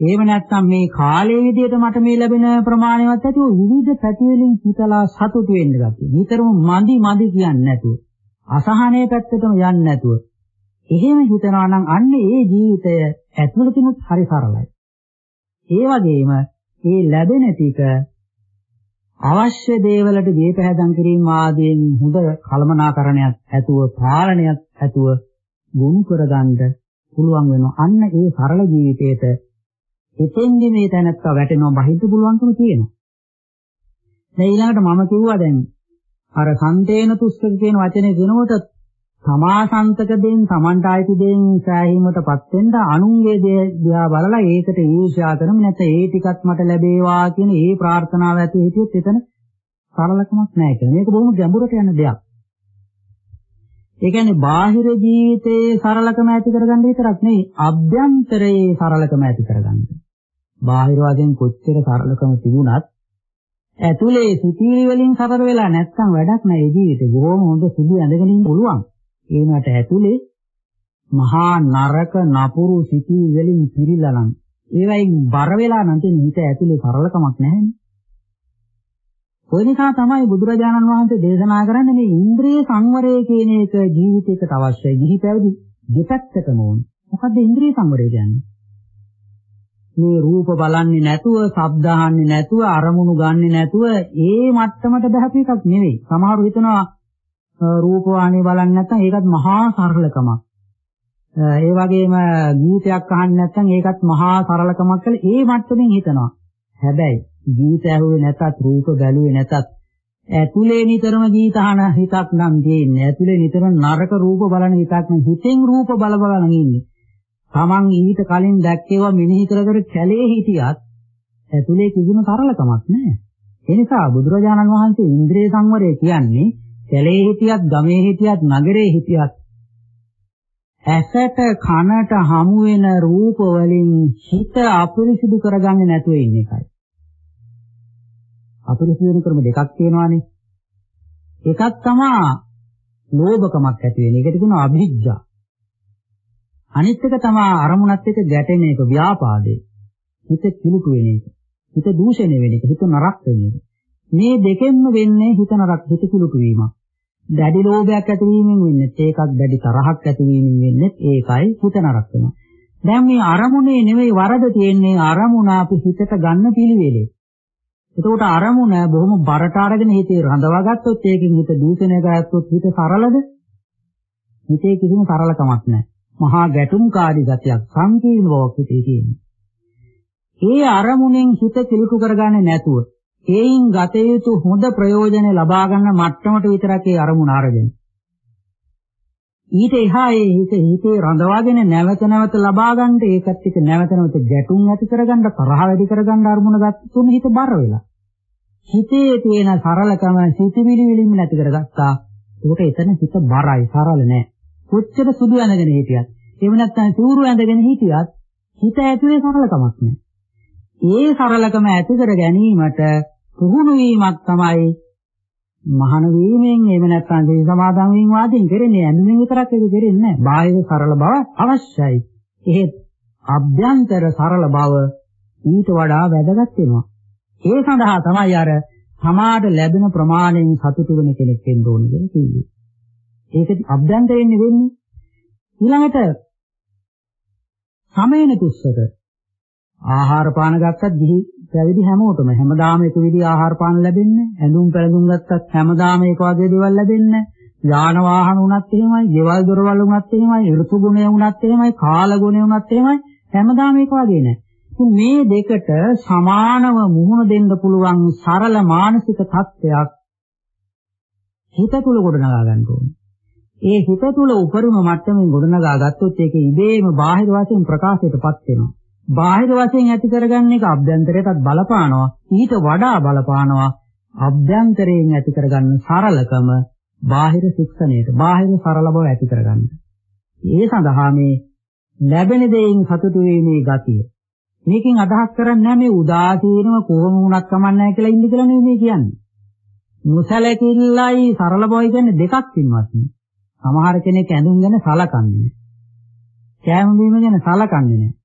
එහෙම නැත්නම් මේ කාලයේ විදිහට මට මේ ලැබෙන ප්‍රමාණයවත් ඇති ඔය විවිධ පැති වලින් හිතලා සතුටු වෙන්න ගැතියි. නිතරම මදි මදි කියන්නේ නැතුව. අසහනයේ පැත්තටම යන්නේ නැතුව. එහෙම හිතනවා නම් අන්න ඒ ජීවිතය ඇතුළතිනුත් හරි සරලයි. ඒ වගේම මේ ලැබෙන ටික අවශ්‍ය දේවලට දීපහැදම් කිරීම ආදීන් හොඳ කළමනාකරණයක් ඇතුව පාලනයක් ඇතුව ගොනු කරගන්න පුළුවන් වෙනවා. අන්න ඒ සරල ජීවිතේට එතෙන්දි මේ තැනත්තා වැටෙනවා බහිද්ද පුළුවන්කම තියෙනවා. දැන් ඊළඟට මම කිව්වා දැන් අර සන්තේන තුස්සක කියන වචනේ දෙනකොට සමාසන්තක දෙයින් Tamanට ආйти දෙයින් සෑහීමටපත් වෙන්න අනුන්ගේ දිහා බලලා ඒකට ඊර්ෂ්‍යා කරමු නැත්නම් ඒ ටිකක් මට ලැබේවා කියන ඒ ප්‍රාර්ථනාව ඇති හිටියොත් එතන සරලකමක් නැහැ කියලා. මේක බොහොම ගැඹුරට යන දෙයක්. ඒ කියන්නේ බාහිර ජීවිතයේ සරලකම ඇති කරගන්න විතරක් නෙවෙයි අභ්‍යන්තරයේ සරලකම ඇති කරගන්න. බාහිර වශයෙන් කොච්චර සරලකම තිබුණත් ඇතුලේ සිතිවිලි වලින් සතර වෙලා නැත්නම් වැඩක් නැහැ ජීවිතේ. බොහොම හොඳ සුදු ඇඳගෙන ඉන්න පුළුවන්. ඒනට ඇතුලේ මහා නරක නපුරු සිතිවිලි වලින් පිරීලා නම් ඒවයින් බර වෙලා නම් තියෙන හිත ඇතුලේ සරලකමක් නැහැනේ. ඔය නිසා තමයි බුදුරජාණන් වහන්සේ දේශනා කරන්නේ මේ ඉන්ද්‍රිය සංවරය කියන එක ජීවිතයකට අවශ්‍යයි. ගිහි පැවිදි දෙපැත්තටම ඕන. මොකද්ද ඉන්ද්‍රිය සංවරය කියන්නේ? මේ රූප බලන්නේ නැතුව, ශබ්ද අහන්නේ නැතුව, අරමුණු ගන්නෙ නැතුව ඒ මට්ටමට බහපු එකක් නෙවෙයි. සමහරව හිතනවා රූපවාහිනිය බලන්නේ නැත්නම් ඒකත් මහා සරලකමක්. ඒ වගේම ගීතයක් අහන්නේ නැත්නම් ඒකත් මහා සරලකමක් කියලා ඒ මට්ටමින් හිතනවා. හැබැයි ගීත ඇහුවේ නැතත් රූප බැලුවේ නැතත් ඇතුලේ නිතරම ගීත අහන හිතක් නම් තියෙන්නේ. ඇතුලේ නිතරම නරක රූප බලන හිතක් නම් හිතෙන් රූප බල බල නම් ඉන්නේ. Taman ඊට කලින් දැක්කේවා මෙනෙහි කර කර කැලේ හිටියත් ඇතුලේ කිසිම සරලකමක් නැහැ. ඒ නිසා බුදුරජාණන් වහන්සේ ඉන්ද්‍රිය සංවරය කියන්නේ කැලේ හිටියත් ගමේ හිටියත් නගරේ හිටියත් ඇසට කනට හමු වෙන රූප වලින් හිත අපිරිසිදු කරගන්නේ නැතුව ඉන්න එකයි. අපිරිසිදු වෙන ක්‍රම දෙකක් තියෙනවානේ. එකක් තමයි ලෝභකමක් ඇති වෙන. ඒකට කියනවා අභිජ්ජා. අනිත් එක තමයි අරමුණත් එක්ක ගැටෙන එක ව්‍යාපාදේ. හිත කිලුට වෙන එක. හිත දූෂණය වෙන එක. හිත නරක වෙන එක. මේ දෙකෙන්ම වෙන්නේ හිත නරක හිත කුළුටු වීමක්. දැඩි ලෝභයක් ඇතිවීමෙන් වෙන්නේ ඒකක් දැඩි තරහක් ඇතිවීමෙන් වෙන්නේ ඒකයි හිත නරක වෙනවා. දැන් මේ අරමුණේ නෙවෙයි වරද තියෙන්නේ අරමුණ අපි හිතට ගන්න පිළිවෙලේ. එතකොට අරමුණ බොහොම බරට අරගෙන හිතේ රඳවා ගත්තොත් ඒකෙන් හිත දූෂණය කරගත්තොත් හිත සරලද? හිතේ කිසිම සරලකමක් නැහැ. මහා ගැටුම්කාරී ගතියක් සංකීර්ණ බවක් හිතේ තියෙනවා. ඒ අරමුණෙන් හිත කිලුටු කරගන්නේ නැතුව ඒයින් ගත යුතු හොඳ ප්‍රයෝජන ලබා ගන්න මට්ටමට විතරක් ඒ අරමුණ අරගෙන. ඊට එහා ඒ හිත හිතේ රඳවාගෙන නැවත නැවත ලබා ගන්න ඒකත් එක්ක නැවත නැවත ගැටුම් ඇති කරගන්න තරහ වැඩි කරගන්න අරමුණ ගත්තොත් හිත බර වෙලා. හිතේ තියෙන සරලකම සිතිවිලි විලිම නැති කරගත්තා. ඒකට එතන හිත බරයි සරල නෑ. කොච්චර සුදු ඇඳගෙන හිටියත් එහෙම නැත්නම් සූරු ඇඳගෙන හිටියත් හිත ඇතුලේ සරලකමක් නෑ. ඒ සරලකම ඇති කර ගැනීමට පුහුණු වීමක් තමයි මහාන වීමෙන් එහෙම නැත්නම් දේ සමාදන් වීම වාදීන් කරන්නේ ඇඳුමින් විතරක් ඒක කරන්නේ නැහැ. බාහිර සරල බව අවශ්‍යයි. එහෙත් අභ්‍යන්තර සරල බව ඊට වඩා වැදගත් වෙනවා. ඒ සඳහා තමයි අර සමාඩ ලැබෙන ප්‍රමාණයෙන් සතුටු වෙන කෙනෙක් වෙන්න ඕනේ කියලා කිව්වේ. ඒක අභ්‍යන්තරයෙන් වෙන්නේ. ඊළඟට සමයන තුස්සක ආහාර පාන ගත්තත් ගිහි පැවිදි හැමෝටම හැමදාම එක විදිහ ආහාර පාන ලැබෙන්නේ ඇඳුම් පැළඳුම් ගත්තත් හැමදාම එක වගේ දේවල් ලැබෙන්නේ යාන වාහන උනත් එහෙමයි ගෙවල් දොරවල් උනත් එහෙමයි ඍතු ගුණය උනත් එහෙමයි කාල ගුණය උනත් එහෙමයි හැමදාම එක වගේ නෑ මේ දෙකට සමානව මුහුණ දෙන්න පුළුවන් සරල මානසික තත්ත්වයක් හිත තුල ගොඩනගා ගන්න ඕනේ. ඒ හිත තුල උපරිම මට්ටමින් ගොඩනගා ගත්තොත් ඒක ඉබේම බාහිර වශයෙන් ප්‍රකාශයටපත් වෙනවා. බාහිර වශයෙන් ඇති කරගන්න එක අභ්‍යන්තරයටත් බලපානවා ඊට වඩා බලපානවා අභ්‍යන්තරයෙන් ඇති කරගන්න සරලකම බාහිර ශික්ෂණයට බාහිර සරල බව ඇති කරගන්න. ඒ සඳහා මේ ලැබෙන දෙයින් සතුටු වීමේ ගතිය. මේකෙන් අදහස් කරන්නේ මේ උදාසීනව කොහොම වුණත් කමන්නේ කියලා ඉන්න කියලා නෙමෙයි කියන්නේ. මුසලකිල්ලයි සරල බවයි කියන්නේ දෙකක් ඉන්නවත්. සමහර කෙනෙක් ඇඳුම් ගැන සලකන්නේ නැහැ. කෑම බීම ගැන සලකන්නේ නැහැ.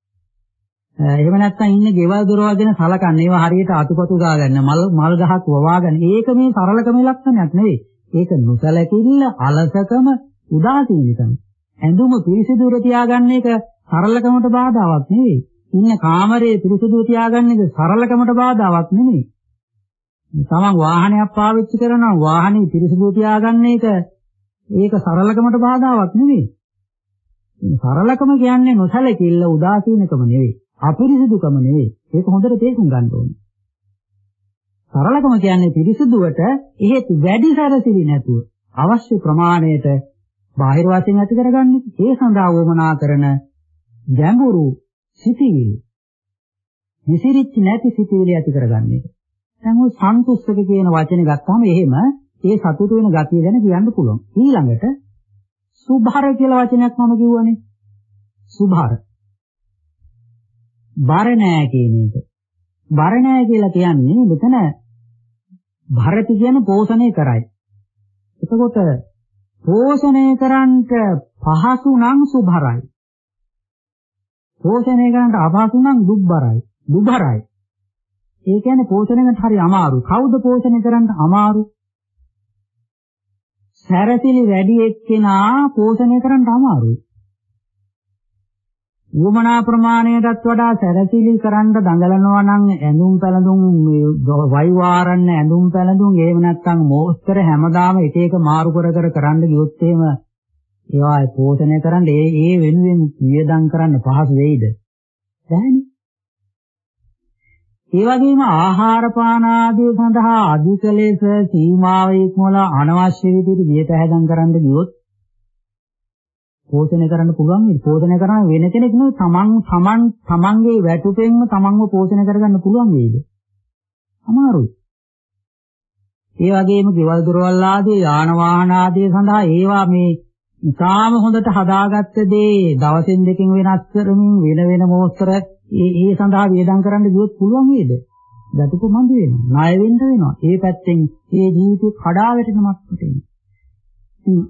එහෙම නැත්නම් ඉන්නේ ගෙවල් දොරවල් ගැන සලකන්නේ ඒවා හරියට අතුපතු ගාගන්න මල් මල් ගහක් වවාගෙන ඒක මේ සරලකම ලක්ෂණයක් නෙවෙයි ඒක නොසලකිල්ල අලසකම උදාසීනකම ඇඳුම පිරිසිදුර තියාගන්න එක සරලකමට බාධාවක් නෙවෙයි. ඉන්න කාමරේ පිරිසුදු තියාගන්න එක සරලකමට බාධාවක් නෙවෙයි. තමන් වාහනයක් පාවිච්චි කරනවා වාහනේ පිරිසුදු තියාගන්න එක ඒක සරලකමට බාධාවක් නෙවෙයි. සරලකම කියන්නේ නොසලකිල්ල උදාසීනකම නෙවෙයි. අපිරිසුදුකම නෙවෙයි. ඒක හොඳට තේරුම් ගන්න ඕනේ. සරලකම කියන්නේ පිරිසුදුවට එහෙත් වැඩි සැරසිලි නැතුව අවශ්‍ය ප්‍රමාණයට බාහිර වශයෙන් ඇති කරගන්නේ. ඒ සඳහා වමනා කරන ගැඹුරු සිටිවිලි. විසිරිච්ච නැති සිටිවිලි ඇති කරගන්න එක. දැන් ඔය සන්තුෂ්ඨක කියන වචනේ ගත්තාම එහෙම ඒ සතුට වෙන ගතිය ගැන කියන්න පුළුවන්. ඊළඟට සුභාර කියලා වචනයක් මම කිව්වනේ. සුභාර. බර නෑ කියන එක. බර නෑ කියලා කියන්නේ මෙතන භරති කියන පෝෂණය කරයි. එතකොට පෝෂණය කරන්නට පහසු නම් සුභරයි. පෝෂණය කරන්නට අපහසු නම් දුක්බරයි. දුබරයි. ඒ කියන්නේ පෝෂණය කරන්න හරි අමාරු. කවුද පෝෂණය කරන්න අමාරු? සැරසිලි වැඩි එක්කෙනා පෝෂණය කරන්න අමාරුයි. වමනා ප්‍රමාණයටත් වඩා සැරසිලි කරන්න දඟලනවා නම් ඇඳුම් පැළඳුම් වයිවාරන්න ඇඳුම් පැළඳුම් එහෙම නැත්නම් මෝස්තර හැමදාම එක එක මාරු කර කර කරන්න ගියොත් එහෙම ඒවා පෝෂණය කරන්න ඒ ඒ වෙනුවෙන් වියදම් කරන්න පහසු වෙයිද? බැහැනේ. ඒ වගේම ආහාර පාන ආදී සඳහා අධික ලෙස සීමාව ඉක්මවලා අනවශ්‍ය විදිහට විය පැහැදම් කරන්න ගියොත් පෝෂණය කරන්න පුළුවන් මේ පෝෂණය කරන වෙන කෙනෙක් නෙවෙයි තමන් තමන් තමන්ගේ වැටුපෙන්ම තමන්ව පෝෂණය කරගන්න පුළුවන් වේද? අමාරුයි. ඒ වගේම ගෙවල් දොරවල් ආදී යාන වාහන ආදී සඳහා ඒවා මේ ඉතාම හොඳට හදාගත්ත දේ දවසෙන් දෙකකින් වෙනස් කරමින් වෙන වෙන මොහොතර ඒ ඒ සඳහා වේදම් කරන්න ගියොත් පුළුවන් වේද? ගැටුක මන්ද වෙනවා. ණය වෙන්න වෙනවා. ඒ පැත්තෙන් ඒ ජීවිතේ කඩා වැටෙනමක් වෙනවා. ඉතින්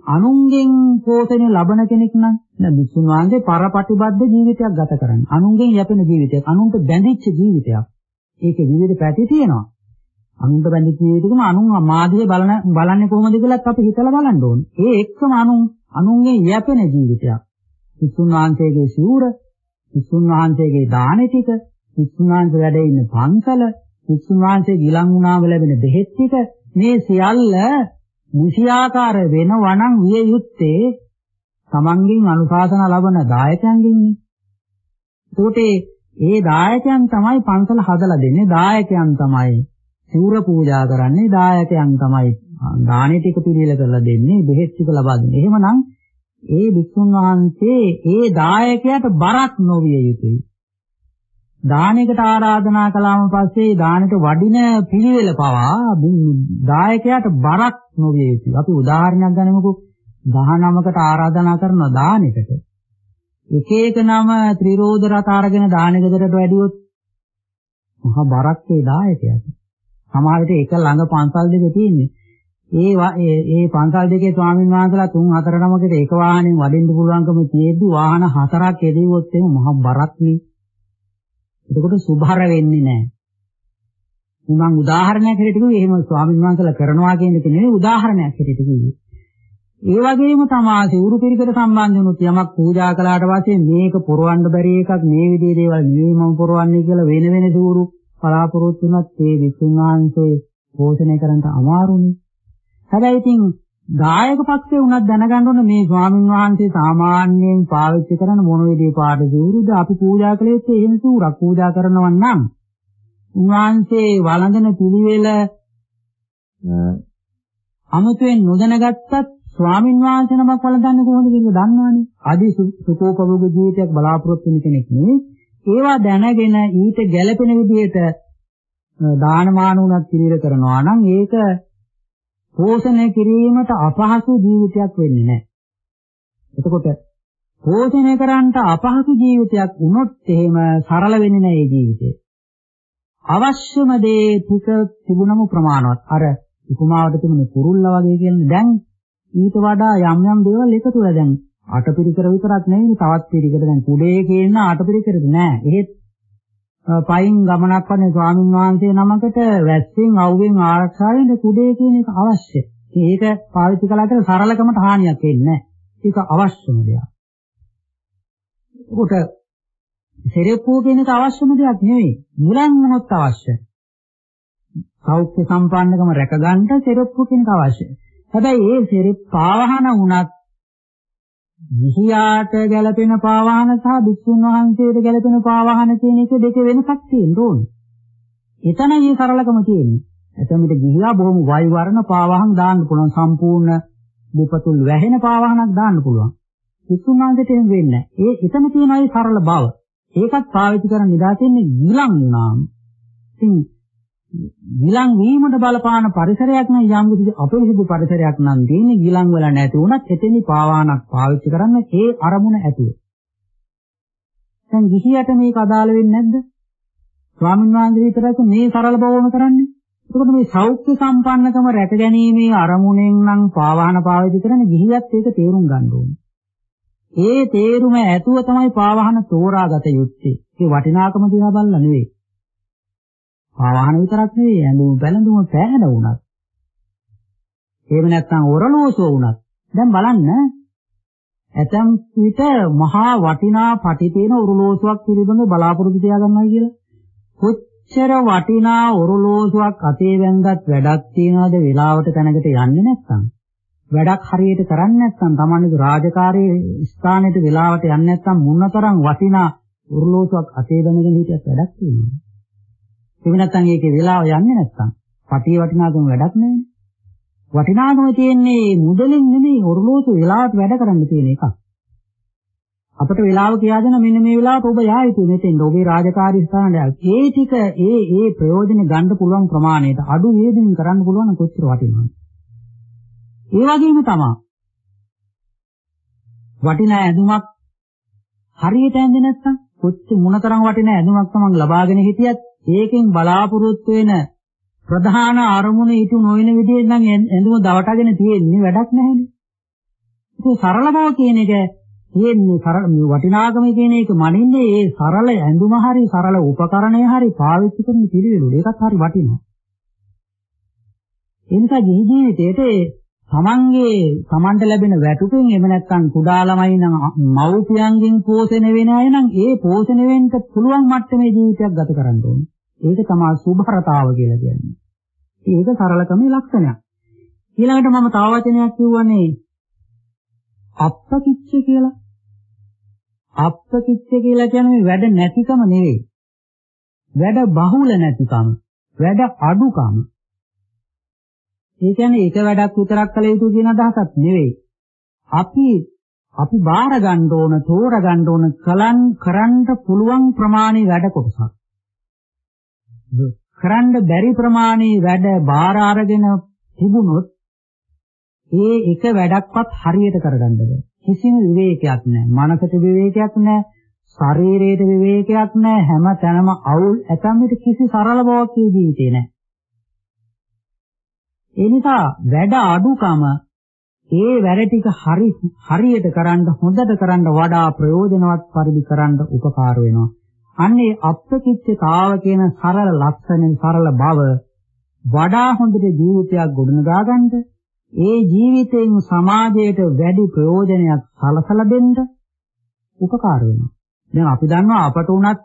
අනුන්ගෙන් පෝෂණය ලබන කෙනෙක් නම් දැන් විසුණු වහන්සේ පරපටිබද්ධ ජීවිතයක් ගත කරන්නේ. අනුන්ගෙන් යැපෙන ජීවිතයක්, අනුන්ට බැඳිච්ච ජීවිතයක්. ඒකේ විවිධ පැති තියෙනවා. අනුන්ට බැඳිච්ච ජීවිතකම අනුන් මාදියේ බලන බලන්නේ කොහොමද කියලාත් අපි හිතලා බලන්න ඕනේ. ඒ එක්කම අනුන් අනුන්ගෙන් යැපෙන ජීවිතයක්. විසුණු වහන්සේගේ සිවුර විසුණු වහන්සේගේ දාන ටික, විසුණු වහන්සේ වැඩ ඉන්න පන්සල, විසුණු වහන්සේ ගිලන් වුණාම ලැබෙන බෙහෙත් ටික මේ සියල්ල නිසියාකාර වෙනවනම් විය යුත්තේ තමන්ගෙන් අනුශාසන ලබන දායකයන්ගෙන්නේ. ඒකට ඒ දායකයන් තමයි පන්සල හදලා දෙන්නේ. දායකයන් තමයි සූර පූජා කරන්නේ. දායකයන් තමයි දානෙ ටික පිළිල කරලා දෙන්නේ. බෙහෙත් ටික ලබා දෙන්නේ. එහෙමනම් ඒ විසුන් වහන්සේ ඒ දායකයාට බරක් නොවිය යුතුයි. දානයකට ආරාධනා කළාම පස්සේ දානෙට වඩින පිළිවෙල පවා දායකයාට බරක් නොවිය යුතුයි. අපි උදාහරණයක් ගනිමුකෝ 19කට ආරාධනා කරන දානෙකට එක එක නම ත්‍රිරෝධ රත අරගෙන දානෙකදට වැඩිවොත් මහා බරක් ඒ දායකයාට. සමහර විට එක ළඟ පන්සල් දෙක තියෙන්නේ. ඒ ඒ පන්සල් දෙකේ ස්වාමීන් වහන්සේලා තුන් හතර නමකට එක වාහනෙන් වඩින්න පුළුවන්කම තියෙද්දි වාහන හතරක් එදෙව්වොත් එහෙම මහ බරක් නේ. එතකොට සුභර වෙන්නේ නැහැ. මම උදාහරණයක් හැටියට කිව්වේ එහෙම ස්වාමීන් වහන්සේලා කරනවා කියන එක නෙවෙයි උදාහරණයක් හැටියට කිව්වේ. ඒ වගේම තමයි සිවුරු පිළිකර සම්බන්ධ වුණොත් යමක් පූජා කළාට පස්සේ මේක පුරවන්න බැරි එකක් මේ විදිහේ දේවල් නෙවෙයි මම පුරවන්නේ කියලා වෙන වෙන සිවුරු බලාපොරොත්තු වුණත් ඒ විසුණු වහන්සේ පෝෂණය කරන්න අමාරුනේ. හැබැයි ඉතින් ගායක පක්ෂේ උනත් දැනගන්න ඕනේ මේ ස්වාමින් වහන්සේ සාමාන්‍යයෙන් පාවිච්චි කරන මොන විදිහේ පාඩ සිවුරුද අපි පූජා කළේත් එහෙම සිවුරක් පූජා කරනවා නම් උන්වහන්සේ වළඳන පිළිවෙල අමුතුවෙන් නොදැනගත්තත් ස්වාමින් වහන්සේ නමක් වළඳන්නේ කොහොමද කියලා දන්නවනේ. ආදි සුඛෝපභෝග ජීවිතයක් බලාපොරොත්තු වෙන කෙනෙක් නෙවෙයි. ඒවා දැනගෙන ඊට ගැළපෙන විදිහට දානමාන උනත් පිළිවෙල කරනවා නම් ඒක පෝෂණය කිරීමට අපහසු ජීවිතයක් වෙන්නේ නැහැ. එතකොට පෝෂණය කරන්නට අපහසු ජීවිතයක් වුණොත් එහෙම සරල වෙන්නේ නැහැ මේ ජීවිතේ. අවශ්‍යම දේ ටික තිබුණම ප්‍රමාණවත්. අර උපමාවට තිබුණ කුරුල්ලා වගේ කියන්නේ දැන් ඊට වඩා යම් යම් දේවල් එකතු වෙලා දැන් අටපිරිකර විතරක් නෙවෙයි තවත් පිරිකර දැන් කුඩේ කියන අටපිරිකරද නෑ. එහෙත් පයින් ගමනක් වන්නේ ස්වාමින් වහන්සේ නමකට වැස්සෙන් අවුවෙන් ආරක්ෂා වෙන්න කුඩේ කියන එක අවශ්‍ය. ඒක පාවිච්චි කළාට සරලකමට හානියක් වෙන්නේ නැහැ. ඒක අවශ්‍යම දෙයක්. ඒකට සෙරෙප්පුව කියන එක අවශ්‍යම දෙයක් නෙවෙයි. මුලන් මොහොත් අවශ්‍යයි. සෞඛ්‍ය සම්පන්නකම රැකගන්න සෙරෙප්පුව කියන එක අවශ්‍යයි. හැබැයි ඒ සෙරෙප් පාවහන වුණත් ගිහියාට ගැළපෙන පාවහන සහ භික්ෂුන් වහන්සේට ගැළපෙන පාවහන කියන එක දෙක වෙනසක් තියෙන්න ඕනේ. එතනයි මේ සරලකම තියෙන්නේ. එතන මිට ගිහියා බොහොම වයි වර්ණ පාවහන් දාන්න පුළුවන් සම්පූර්ණ දෙපතුල් වැහෙන පාවහනක් දාන්න පුළුවන්. භික්ෂුන් වහන්සේට එහෙම වෙන්නේ නැහැ. ඒ එතන තියෙන ඒ සරල බව. ඒකත් පාවිච්චි කරන්න නිදා තියෙන්නේ ගිලන් නාම. ඉතින් ගිලන් වීමට බලපාන පරිසරයක් නම් යම් කිසි අපරිසිදු පරිසරයක් නම් තියෙන්නේ ගිලන් වල නැති වුණත් එතෙනි පාවානක් පාවිච්චි කරන්න ඒ අරමුණ ඇතුව. දැන් ගිහියට මේක අදාළ වෙන්නේ නැද්ද? ස්වාමීන් වහන්සේ විතරක් මේ සරල බවම කරන්නේ. එතකොට මේ සෞඛ්‍ය සම්පන්නකම රැකගැනීමේ අරමුණෙන් නම් පාවාන පාවිච්චි කරන ගිහියත් ඒක තේරුම් ගන්න ඕනේ. ඒ තේරුම ඇතුව තමයි පාවාහන තෝරාගත යුත්තේ. ඒ වටිනාකම දිහා බලලා නෙවෙයි. පාවාහන විතරක් නෙවෙයි ඇඳුම් බැලඳුම පෑහෙන වුණත්. එහෙම නැත්නම් ඔරලෝසුව වුණත්. දැන් බලන්න ඇතම් විට මහා වටිනා පටි තියෙන ඔරලෝසුවක් පිළිබඳව බලාපොරොත්තු තියාගන්නවා කියලා. කොච්චර වටිනා ඔරලෝසුවක් අතේ වැන්දත් වැඩක් තියනවද වෙලාවට තැනකට යන්නේ නැත්නම්. වැඩක් හරියට කරන්නේ නැත්නම් තමන්ගේ රාජකාරී ස්ථානෙට වෙලාවට යන්නේ නැත්නම් මොනතරම් වටිනා උරුලෝසුවක් අතේ දැනගෙන හිටියත් වැඩක් තියෙනවා. ඒක නැත්නම් ඒකේ වෙලාව යන්නේ නැත්නම් පටිය වටිනාකම වැඩක් නැහැ. වටිනාකම තියෙන්නේ මුදලින් නෙමෙයි උරුලෝසු වෙලාවට වැඩ කරන්න තියෙන එකක්. අපිට වෙලාව කියා දෙන මෙන්න මේ වෙලාවට ඔබ යා යුතුයි මෙතෙන් ඔබේ රාජකාරී ස්ථානයට. ඒ ටික ඒ ඒ ප්‍රයෝජන ගන්න පුළුවන් ප්‍රමාණයට අඩු වේදින් කරන්න පුළුවන් කොච්චර වටිනවද? ඒ වගේම තමයි වටිනා ඇඳුමක් හරියට ඇඳෙ නැත්නම් කොච්චර මොනතරම් වටිනා ඇඳුමක් තමන් ලබාගෙන හිටියත් ඒකෙන් බලාපොරොත්තු වෙන ප්‍රධාන අරමුණ ඊට නොවන විදිහෙන් නම් ඇඳුම දවටගෙන තියෙන්නේ වැඩක් නැහැනේ. ඒක සරල බව කියන එක තියෙන්නේ සරල වටිනාකම කියන එක මනින්නේ ඒ සරල ඇඳුම හරි සරල උපකරණය හරි පාවිච්චි කරන පිළිවෙල. ඒකත් හරි වටිනවා. ඒ නිසා ජී ජීවිතයේදී තමන්ගේ තමන්ට ලැබෙන වැටුපෙන් එහෙම නැත්නම් කුඩා ළමයි නම් මව්පියන්ගෙන් පෝෂණය වෙන අය නම් ඒ පෝෂණය වෙන්න පුළුවන් මට්ටමේ ජීවිතයක් ගත කරන්න ඕනේ. ඒක තමයි සුභරතාව කියලා කියන්නේ. ඒක සරලකමේ ලක්ෂණයක්. ඊළඟට මම තව වචනයක් කියවන්නේ අප්පකිච්ච කියලා. අප්පකිච්ච කියලා කියන්නේ වැඩ නැතිකම නෙවෙයි. වැඩ බහුල නැතිකම, වැඩ අඩුකම. ඒ කියන්නේ එක වැඩක් විතරක් කළ යුතු කියන අදහසක් නෙවෙයි. අපි අපි බාර ගන්න ඕන, තෝර ගන්න ඕන කලන් කරන්න පුළුවන් ප්‍රමාණي වැඩ කොටසක්. කරන්න බැරි ප්‍රමාණي වැඩ බාර අරගෙන තිබුණොත් ඒ එක වැඩක්වත් හරියට කරගන්න බැහැ. කිසිම විවේකයක් නැහැ. මනසට විවේකයක් නැහැ. ශරීරයට විවේකයක් නැහැ. හැම තැනම අවුල් ඇතම් විට කිසි සරල බවක් ජීවිතේ නැහැ. ඒ නිසා වැඩ අඩුකම ඒ වැඩ ටික හරි හරියට කරන්න හොඳට කරන්න වඩා ප්‍රයෝජනවත් පරිදි කරන්න උපකාර වෙනවා. අන්නේ අප්‍රකිච්ඡතාව කියන සරල ලක්ෂණය සරල බව වඩා හොඳට ජීවිතයක් ගොඩනගා ගන්නට ඒ ජීවිතයෙන් සමාජයට වැඩි ප්‍රයෝජනයක් සලසලා දෙන්න උපකාර වෙනවා. දැන් අපි දන්නවා අපට උනත්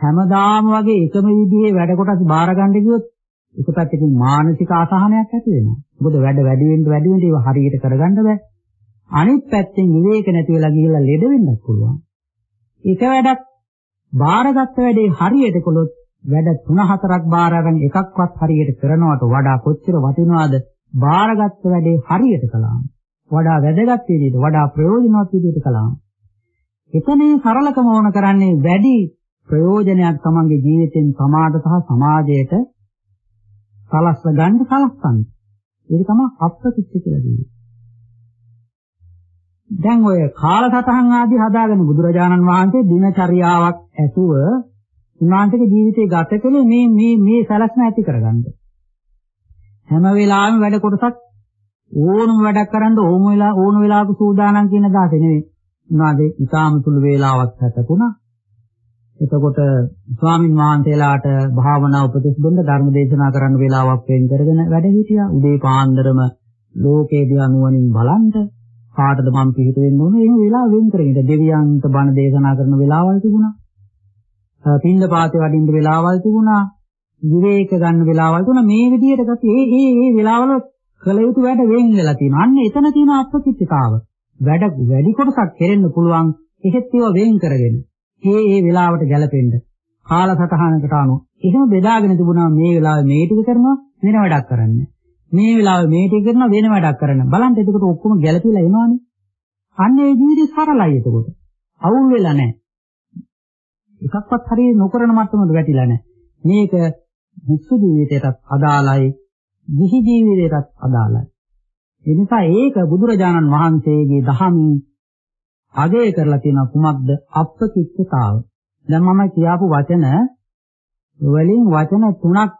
හැමදාම වගේ එකම විදිහේ වැඩ කොටස් බාර ගන්න ගියොත් එක පැත්තකින් මානසික අසහනයක් ඇති වෙනවා. මොකද වැඩ වැඩි වෙන්න වැඩි වෙන්න ඒව හරියට කරගන්න බෑ. අනිත් පැත්තෙන් විවේක නැති වෙලා ගිහිල්ලා ලෙඩ වෙන්නත් පුළුවන්. එක වැඩක් බාරගත්ත වැඩේ හරියට කළොත් වැඩ 3-4ක් බාර අරන් එකක්වත් හරියට කරනවට වඩා කොච්චර වටිනවද බාරගත්ත වැඩේ හරියට කළාම. වඩා වැදගත් විදිහට වඩා ප්‍රයෝජනවත් විදිහට කළාම. එතනේ සරලකම ඕන කරන්නේ වැඩි ප්‍රයෝජනයක් තමන්ගේ ජීවිතෙන් සමාජ සහ සමාජයට සලස්ව ගන්න සලස්සන්න. ඒක තමයි අප්‍රතිච්ඡ කියලා කියන්නේ. දැන් ඔය කාලසටහන් ආදී හදාගෙන බුදුරජාණන් වහන්සේ දිනචරියාවක් ඇතුව උන්වහන්සේගේ ජීවිතේ ගත කළේ මේ මේ මේ සලස්න ඇති කරගන්න. හැම වෙලාවෙම වැඩ කොටසක් ඕනම වැඩක් කරන්න ඕම වෙලා ඕන වෙලාවක සූදානම් කියන දාට නෙවෙයි. උන්වහන්සේ ඉතාම සුළු වේලාවක් ගතකුණා. එතකොට ස්වාමින් වහන්සේලාට භාවනා උපදෙස් දෙන්න ධර්ම දේශනා කරන්න වෙලාවක් වෙන් කරගෙන වැඩ හිටියා. උදේ පාන්දරම ලෝකයේ දිහා නුවණින් බලන්ට කාටද මම පිහිට වෙන්න ඕනේ එහෙම වෙලාව වෙන් කරගෙන දෙවියන්ට බණ දේශනා කරන වෙලාවල් තිබුණා. පින්ඳ පාතේ වඩින්න වෙලාවල් තිබුණා. විවේක ගන්න වෙලාවල් තිබුණා. මේ විදිහට ගත්තේ ඒ ඒ ඒ වෙලාවල කළ යුතු වැඩ වෙන් වෙලා තියෙනවා. අන්න එතන තියෙන අප්‍රතිත්තාව. වැඩ වැඩි කොටසක් කෙරෙන්න පුළුවන් එහෙත් ඒවා වෙන් කරගෙන. ඒ ඒ වෙලාවට ගැලපෙන්න. කාලසටහනකට අනුව එහෙම බෙදාගෙන තිබුණා මේ වෙලාවේ මේ ටික කරනවා වෙන වැඩක් කරන්නේ. මේ වෙලාවේ මේ ටික කරනවා වෙන වැඩක් කරන්න. බලන්න එතකොට ඔක්කොම ගැලපිලා එනවනේ. අන්න ඒ ජීවිතේ සරලයි එතකොට. අවුල් වෙලා නැහැ. එකක්වත් හරියට නොකරන මට්ටමකට වැටිලා නැහැ. මේක මුක්ෂ ජීවිතයටත් අදාළයි, ගිහි ජීවිතයටත් අදාළයි. ඒ නිසා ඒක බුදුරජාණන් වහන්සේගේ දහමින් අගය කරලා තියෙන කුමක්ද? අප්‍රතිච්ඡතාව. දැන් මම කියාපු වචන වලින් වචන තුනක්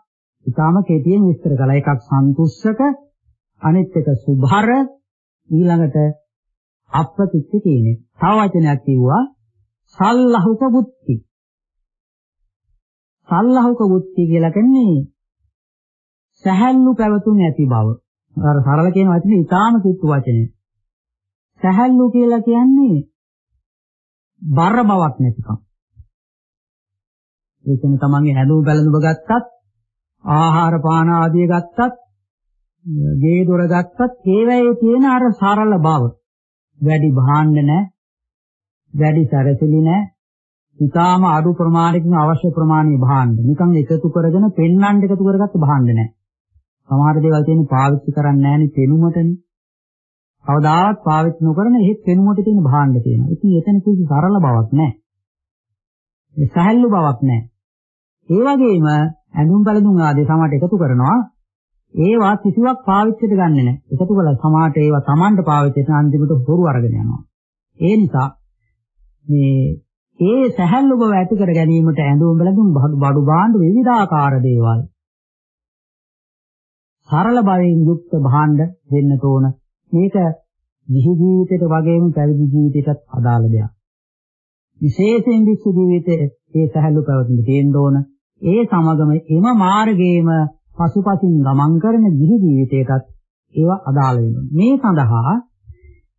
ඊටාම කෙටියෙන් විස්තර කළා. එකක් සන්තුෂ්ක, අනිත් එක සුභර, ඊළඟට අප්‍රතිච්ඡ කියන්නේ. තව වචනයක් කිව්වා සල්ලහුක බුද්ධි. සල්ලහුක බුද්ධි කියලා කියන්නේ සැහැල්ලු පැවතුම් ඇති බව. අර සරල කියන වචනේ ඊටාම කිට්ටු වචනේ. සැහැල්ලු කියලා කියන්නේ බර බවක් නැතිකම. ඒ කියන්නේ තමන්ගේ හැඳුම් පැළඳුම ගත්තත් ආහාර පාන ආදිය ගත්තත් ගේ දොර ගත්තත් ඒවැයේ තියෙන අර සරල බව. වැඩි භාණ්ඩ නැහැ වැඩි සැරසිලි නැහැ ඊටාම අඩු ප්‍රමාණයකින් අවශ්‍ය ප්‍රමාණයේ භාණ්ඩ. නිකන් එකතු කරගෙන පෙන්නන්න එකතු කරගත්ත භාණ්ඩ නැහැ සමහර දේවල් තියෙන පාවිච්චි කරන්නේ නැහෙනි පෙනුමටනේ. කවදාවත් පාවිච්චි නොකරන එහෙත් පෙනුමට තියෙන භාණ්ඩ තියෙනවා ඉතින් එතන කිසි සරල බවක් නැහැ ඒ සහැල්ලු බවක් නැහැ ඒ වගේම ඇඳුම් පැළඳුම් ආදී සමහරට එකතු කරනවා. ඒවා කිසිවක් පාවිච්චියට ගන්නෙ නැහැ. එකතු කළා සමහරට ඒවා Tamanට පාවිච්චි කරන අන්තිමට හොරු අරගෙන යනවා. ඒ නිසා මේ ඒ සැහැල්ලු බව ඇති කර ගැනීමට ඇඳුම් පැළඳුම් බඩු භාණ්ඩ විවිධාකාර දේවල් සරල භවයෙන් යුක්ත භාණ්ඩ දෙන්න තෝන. මේක ජීවි ජීවිතයට වගේම පැවිදි ජීවිතයටත් අදාළ දෙයක්. විශේෂයෙන් විශ්ව ජීවිතයේ ඒ සැහැල්ලු පැවතුම් තියෙන්න ඕන. ඒ සමගම එම මාර්ගයේම පසුපසින් ගමන් කරන ගිහි ජීවිතයටත් ඒවා අදාළ වෙනවා. මේ සඳහා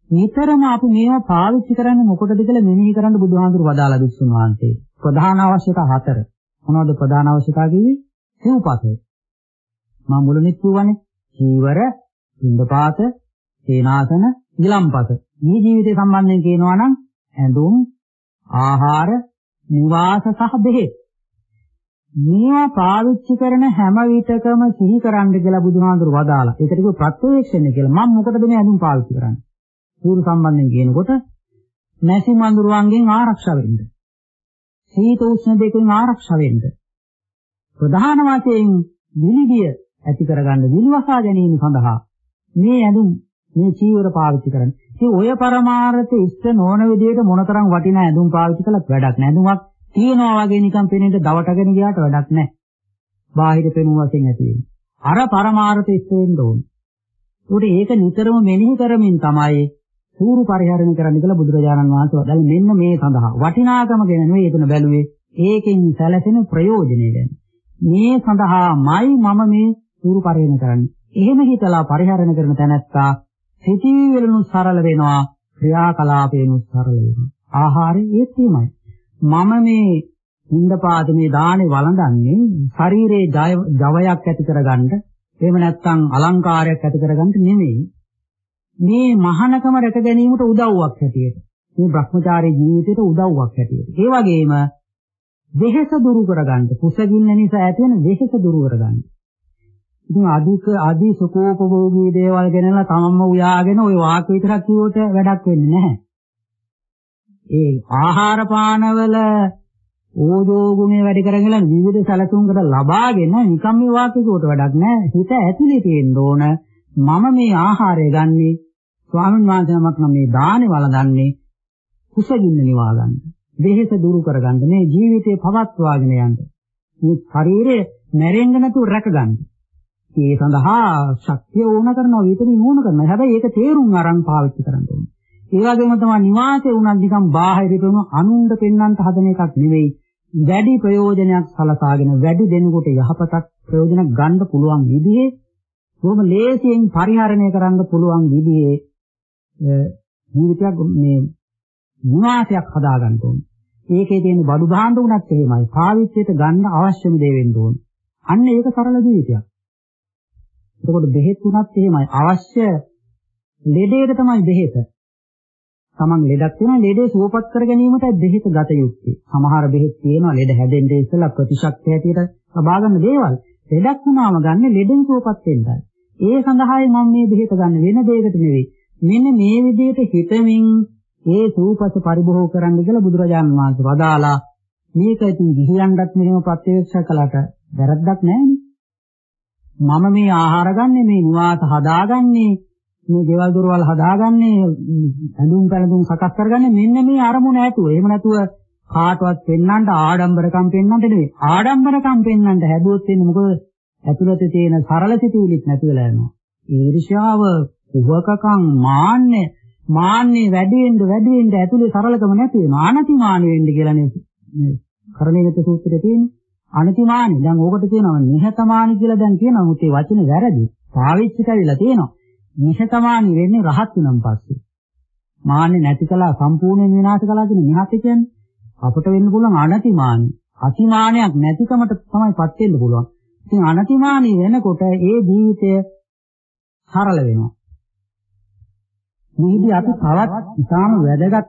නිතරම අපි මේවා පාවිච්චි කරන්නේ මොකටද කියලා මෙනෙහි කරන්න බුදුහාඳුරු වදාලා දුස්සුන් වහන්සේ. ප්‍රධාන අවශ්‍යතා හතර. මොනවද ප්‍රධාන අවශ්‍යතා කිව්වේ? සිව්පතේ. මම මුලින්ම කියවනේ ජීවර, ඉන්දපාත, සේනාසන, ඊලම්පත. මේ ජීවිතය සම්බන්ධයෙන් කියනවා නම් ඇඳුම්, ආහාර, නිවාස සහ බෙහෙත්. මේවා පාවිච්චි කරන හැම විටකම සිහි කරන්න කියලා බුදුහාඳුර වදාලා. ඒකට කිව්ව ප්‍රත්‍යක්ෂණය කියලා. මම මොකටද මේ ඇඳුම් පාවිච්චි කරන්නේ? සූර්ය සම්බන්ධයෙන් කියනකොට මැසි මඳුරුවන්ගෙන් ආරක්ෂා වෙන්න. සීත උෂ්ණ දෙකෙන් ආරක්ෂා වෙන්න. ප්‍රධාන වශයෙන් විලිගිය ඇති කරගන්න විලවසා ගැනීම සඳහා මේ ඇඳුම් මේ චීවර පාවිච්චි කරන්නේ. ඉතින් ඔය පරමාර්ථ ඉෂ්ට නොවන විදිහට මොනතරම් වටිනා ඇඳුම් පාවිච්චි කළත් වැඩක් නෑ. ඇඳුමක් තියනවා වගේ නිකන් පෙනෙන්න දවටගෙන ගියාට වැඩක් නැහැ. බාහිර පෙනුම වශයෙන් ඇති වෙන්නේ. අර පරමාර්ථ ඉස්ස වෙන්න ඕනේ. ඒකට ඒක නිතරම මෙනෙහි කරමින් තමයි සූරු පරිහරණය කරන්න කියලා බුදුරජාණන් වහන්සේ වදාළ මෙන්න මේ සඳහා වටිනාකම ගැන නෙවෙයි එතන බැලුවේ ඒකෙන් සැලසෙන ප්‍රයෝජනෙ ගැන. මේ සඳහාමයි මම මේ සූරු පරිහරණය කරන්නේ. එහෙම හිතලා පරිහරණය කරන තැනැත්තා සිතීවිලනු සරල වෙනවා ක්‍රියාකලාපේනු සරල වෙනවා. ආහාරය ඒත් එහෙමයි. මම මේ හින්දපාත මේ දානේ වළඳන්නේ ශරීරයේ ජවයක් ඇති කරගන්න එහෙම නැත්නම් අලංකාරයක් ඇති කරගන්න නෙමෙයි මේ මහානකම රැක ගැනීමට උදව්වක් හැටියට මේ Brahmachari ජීවිතයට උදව්වක් හැටියට ඒ වගේම වෙහෙස දුරු කරගන්න කුසගින්න නිසා ඇති වෙන වෙහෙස දුරු කරගන්න ඉතින් අධික අධි සුඛෝපභෝගී දේවල් ගැනලා තමන්ම උයාගෙන ওই වාක් විතරක් කිව්වට වැඩක් වෙන්නේ නැහැ ඒ ආහාර පානවල ඕජෝ ගුණය වැඩි කරගෙන විවිධ සැලසුම්කට ලබාගෙන නිකම් මේ වාක්‍යයකට වැඩක් නැහැ. හිත ඇතුලේ තියෙන්න ඕන මම මේ ආහාරය ගන්නේ ස්වාමීන් වහන්සේ නමක් නම් මේ දානේ වළඳන්නේ කුසගින්න නිවා ගන්න. දෙහෙස දුරු කරගන්න මේ ජීවිතේ පවත්වාගෙන යන්න. මේ ශරීරය මැරෙන්න නැතුව රැකගන්න. ඒ සඳහා ශක්තිය ඕන කරනවා විතරින් ඕන කරනවා. හැබැයි ඒක තේරුම් අරන් පාවිච්චි කරන්න ඕනේ. ඒ වගේම තමයි නිවාසය උනත් නිකන් බාහිර පෙනුම අනුන්ද පෙන්වන්නට හදන එකක් නෙවෙයි. වැඩි ප්‍රයෝජනයක් සලසාගෙන වැඩි දෙනෙකුට යහපතක් ප්‍රයෝජනක් ගන්න පුළුවන් විදිහේ කොහොම ලේසියෙන් පරිහරණය කරන්න පුළුවන් විදිහේ ජීවිතයක් මේ විනාශයක් හදාගන්න ඕනේ. ඒකේ තියෙන බඩු භාණ්ඩ උනත් එහෙමයි. පාවිච්චියට ගන්න අවශ්‍යම දේ වෙන්න ඕනේ. අන්න ඒක සරල ජීවිතයක්. එතකොට බෙහෙත් උනත් එහෙමයි. අවශ්‍ය ලෙඩේට තමයි බෙහෙත. Taman ලෙඩක් වෙනවා ලෙඩේ සුවපත් කර ගැනීමටයි බෙහෙත ගත යුත්තේ. සමහර බෙහෙත් තියෙනවා ලෙඩ හැදෙන්න ඉස්සෙල්ලා ප්‍රතිශක්තිය හැටියට ලබා ගන්න දේවල්. ලෙඩක් වුණාම ගන්න ලෙඩෙන් සුවපත් වෙන්නයි. ඒ සඳහායි මම මේ බෙහෙත ගන්න වෙන දෙයකට නෙවෙයි. මෙන්න මේ විදිහට හිතමින් ඒ සූපස පරිභෝග කරන්න කියලා බුදුරජාණන් වහන්සේ වදාලා මේක ඉතින් ගිහියන්වත් මෙහෙම ප්‍රත්‍යක්ෂ කළාට වැරද්දක් නැහැ මම මේ ආහාර ගන්නෙ මේ නිවාස හදාගන්නේ මේ ගෙවල් දොරවල් හදාගන්නේ ඇඳුම් පැළඳුම් සකස් කරගන්නේ මෙන්න මේ අරමුණ ඇතුව. එහෙම නැතුව කාටවත් පෙන්වන්න ආඩම්බරකම් පෙන්වන්න නෙවෙයි. ආඩම්බරකම් පෙන්වන්න හැදුවොත් වෙන්නේ මොකද? ඇතුළත තියෙන සරල සිතුවිලිත් නැති වෙලා යනවා. ඊර්ෂ්‍යාව, උවකකම්, මාන්නේ, මාන්නේ වැඩි වෙන්න වැඩි වෙන්න ඇතුළේ සරලකම නැති වෙනවා. අනතිමාන වෙන්න කියලා නේ කරණීයක සූත්‍රයේ තියෙන්නේ. අනතිමානි. දැන් ඕකට කියනවා නිහතමානි කියලා දැන් කියනවා. මුත් ඒ වචනේ වැරදි. පාවිච්චි කරලා තියෙනවා. නිහතමානි වෙන්නේ රහත් වුණන් පස්සේ. මාන්නේ නැති කළා සම්පූර්ණයෙන් විනාශ කළා කියන නිහත කියන්නේ අපට වෙන්න පුළුවන් අනතිමානි. අතිමානයක් නැතිකමට තමයිපත් වෙන්න පුළුවන්. ඉතින් අනතිමානි වෙනකොට ඒ ජීවිතය සරල වෙනවා. මේදී අපි තවත් ඉතාම වැදගත්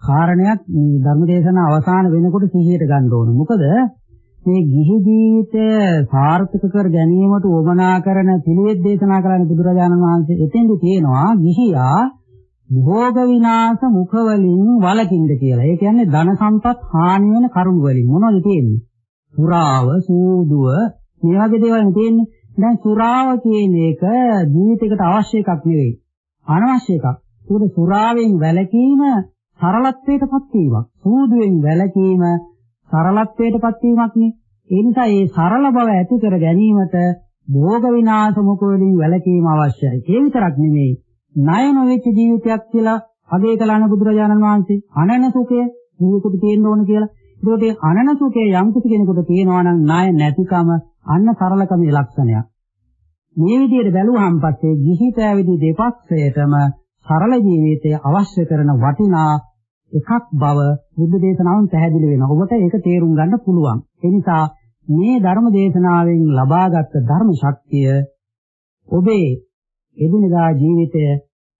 කාරණයක් මේ ධර්මදේශන අවසාන වෙනකොට සිහියට ගන්න ඕනේ. මොකද මේ ගිහි ජීවිතය සාර්ථක කර ගැනීමට උවමනා කරන පිළිවෙත් දේශනා කරන්න බුදුරජාණන් වහන්සේ එතෙන්දි කියනවා ගිහියා භෝග විනාශ මුඛ වලින් වළකින්න කියලා. ඒ කියන්නේ ධන සම්පත් හානි වෙන කරුණු වලින් මොනවද තියෙන්නේ? සුරාව, සූදුව මේ වගේ දේවල් තියෙන්නේ. දැන් සුරාව කියන එක ජීවිතයකට අවශ්‍ය එකක් නෙවෙයි. අනවශ්‍ය එකක්. ඒකට සුරාවෙන් වැළකීම සරලත්වයටපත් වීමක්. සූදුවෙන් වැළකීම සරලත්වයටපත් වීමක්නේ. ඒ නිසා මේ සරල බව ඇති කර ගැනීමට භෝග විනාශ මුඛ වලින් වැළකීම අවශ්‍යයි. ඒ විතරක් නෙමෙයි ණය නොවෙච්ච ජීවිතයක් කියලා අගය කළාන බුදුරජාණන් වහන්සේ අනන සුඛය ජීවිතෙට තියෙන්න ඕන කියලා. ඒකෝට අනන සුඛය යම් කිසි කෙනෙකුට තියෙනවා නම් ණය නැතිකම අන්න සරලකමේ ලක්ෂණයක්. මේ විදිහට බැලුවහම පස්සේ ගිහි පැවිදි දෙපක්ෂයටම සරල ජීවිතය අවශ්‍ය කරන වටිනා එකක් බව බුද්ධ දේශනාවෙන් පැහැදිලි වෙනවා. ඔබට ඒක තේරුම් ගන්න පුළුවන්. ඒ නිසා මේ ධර්ම දේශනාවෙන් ලබාගත් ධර්ම ශක්තිය ඔබේ එදිනදා ජීවිතය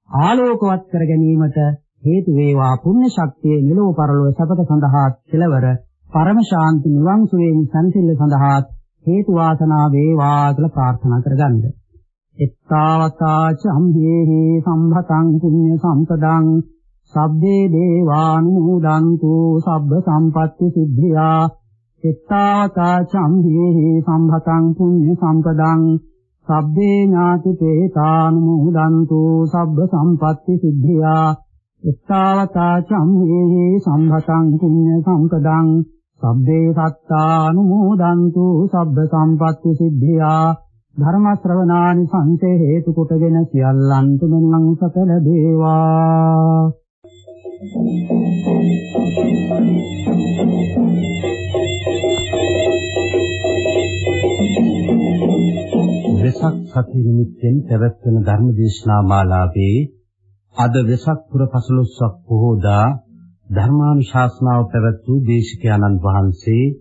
ආලෝකවත් කර ගැනීමට හේතු වේවා පුණ්‍ය ශක්තිය නිලව පරලොව සපත සඳහා කෙලවර පරම ශාන්ති නිවන් සුවයෙන් සම්සිල්ල සඳහා හේතු වාසනා වේවා කියලා ප්‍රාර්ථනා කරගන්න. එත්තාවතා චම්බේහි සම්භතං පුඤ්ඤ සම්පදං සබ්බේ දේවානුමෝදන්තු සබ්බ සම්පත්ති සිද්ධියා එත්තාවතා චම්බේහි සම්භතං පුඤ්ඤ සම්පදං සබ්බේ ඥාති තේතානුමෝදන්තු සබ්බ සම්පත්ති සිද්ධියා එත්තාවතා චම්මේහි සම්භතං පුඤ්ඤ සම්පදං සබ්බේ සත්තානුමෝදන්තු සබ්බ සම්පත්ති සිද්ධියා ධර්ම ශ්‍රවණානි සංසේ හේතු කොටගෙන සියල්ලන්තු මෙන්නම් සකල දේවා. වෙසක් සති නිමිත්තෙන් පැවැත්වෙන ධර්මදේශනා මාලාවේ අද වෙසක් පුර 15ක් පොහෝදා ධර්මානුශාසනාව පැවැත් වූ දේශකයන්න් වහන්සේ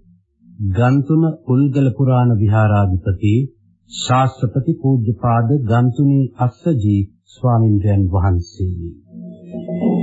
ගන්තුන උල්ගල පුරාණ විහාරාධිපති ශාස්ත්‍රපති පූජ්‍යපාද ගන්තුනි අස්සජී ස්වාමින්වයන් වහන්සේ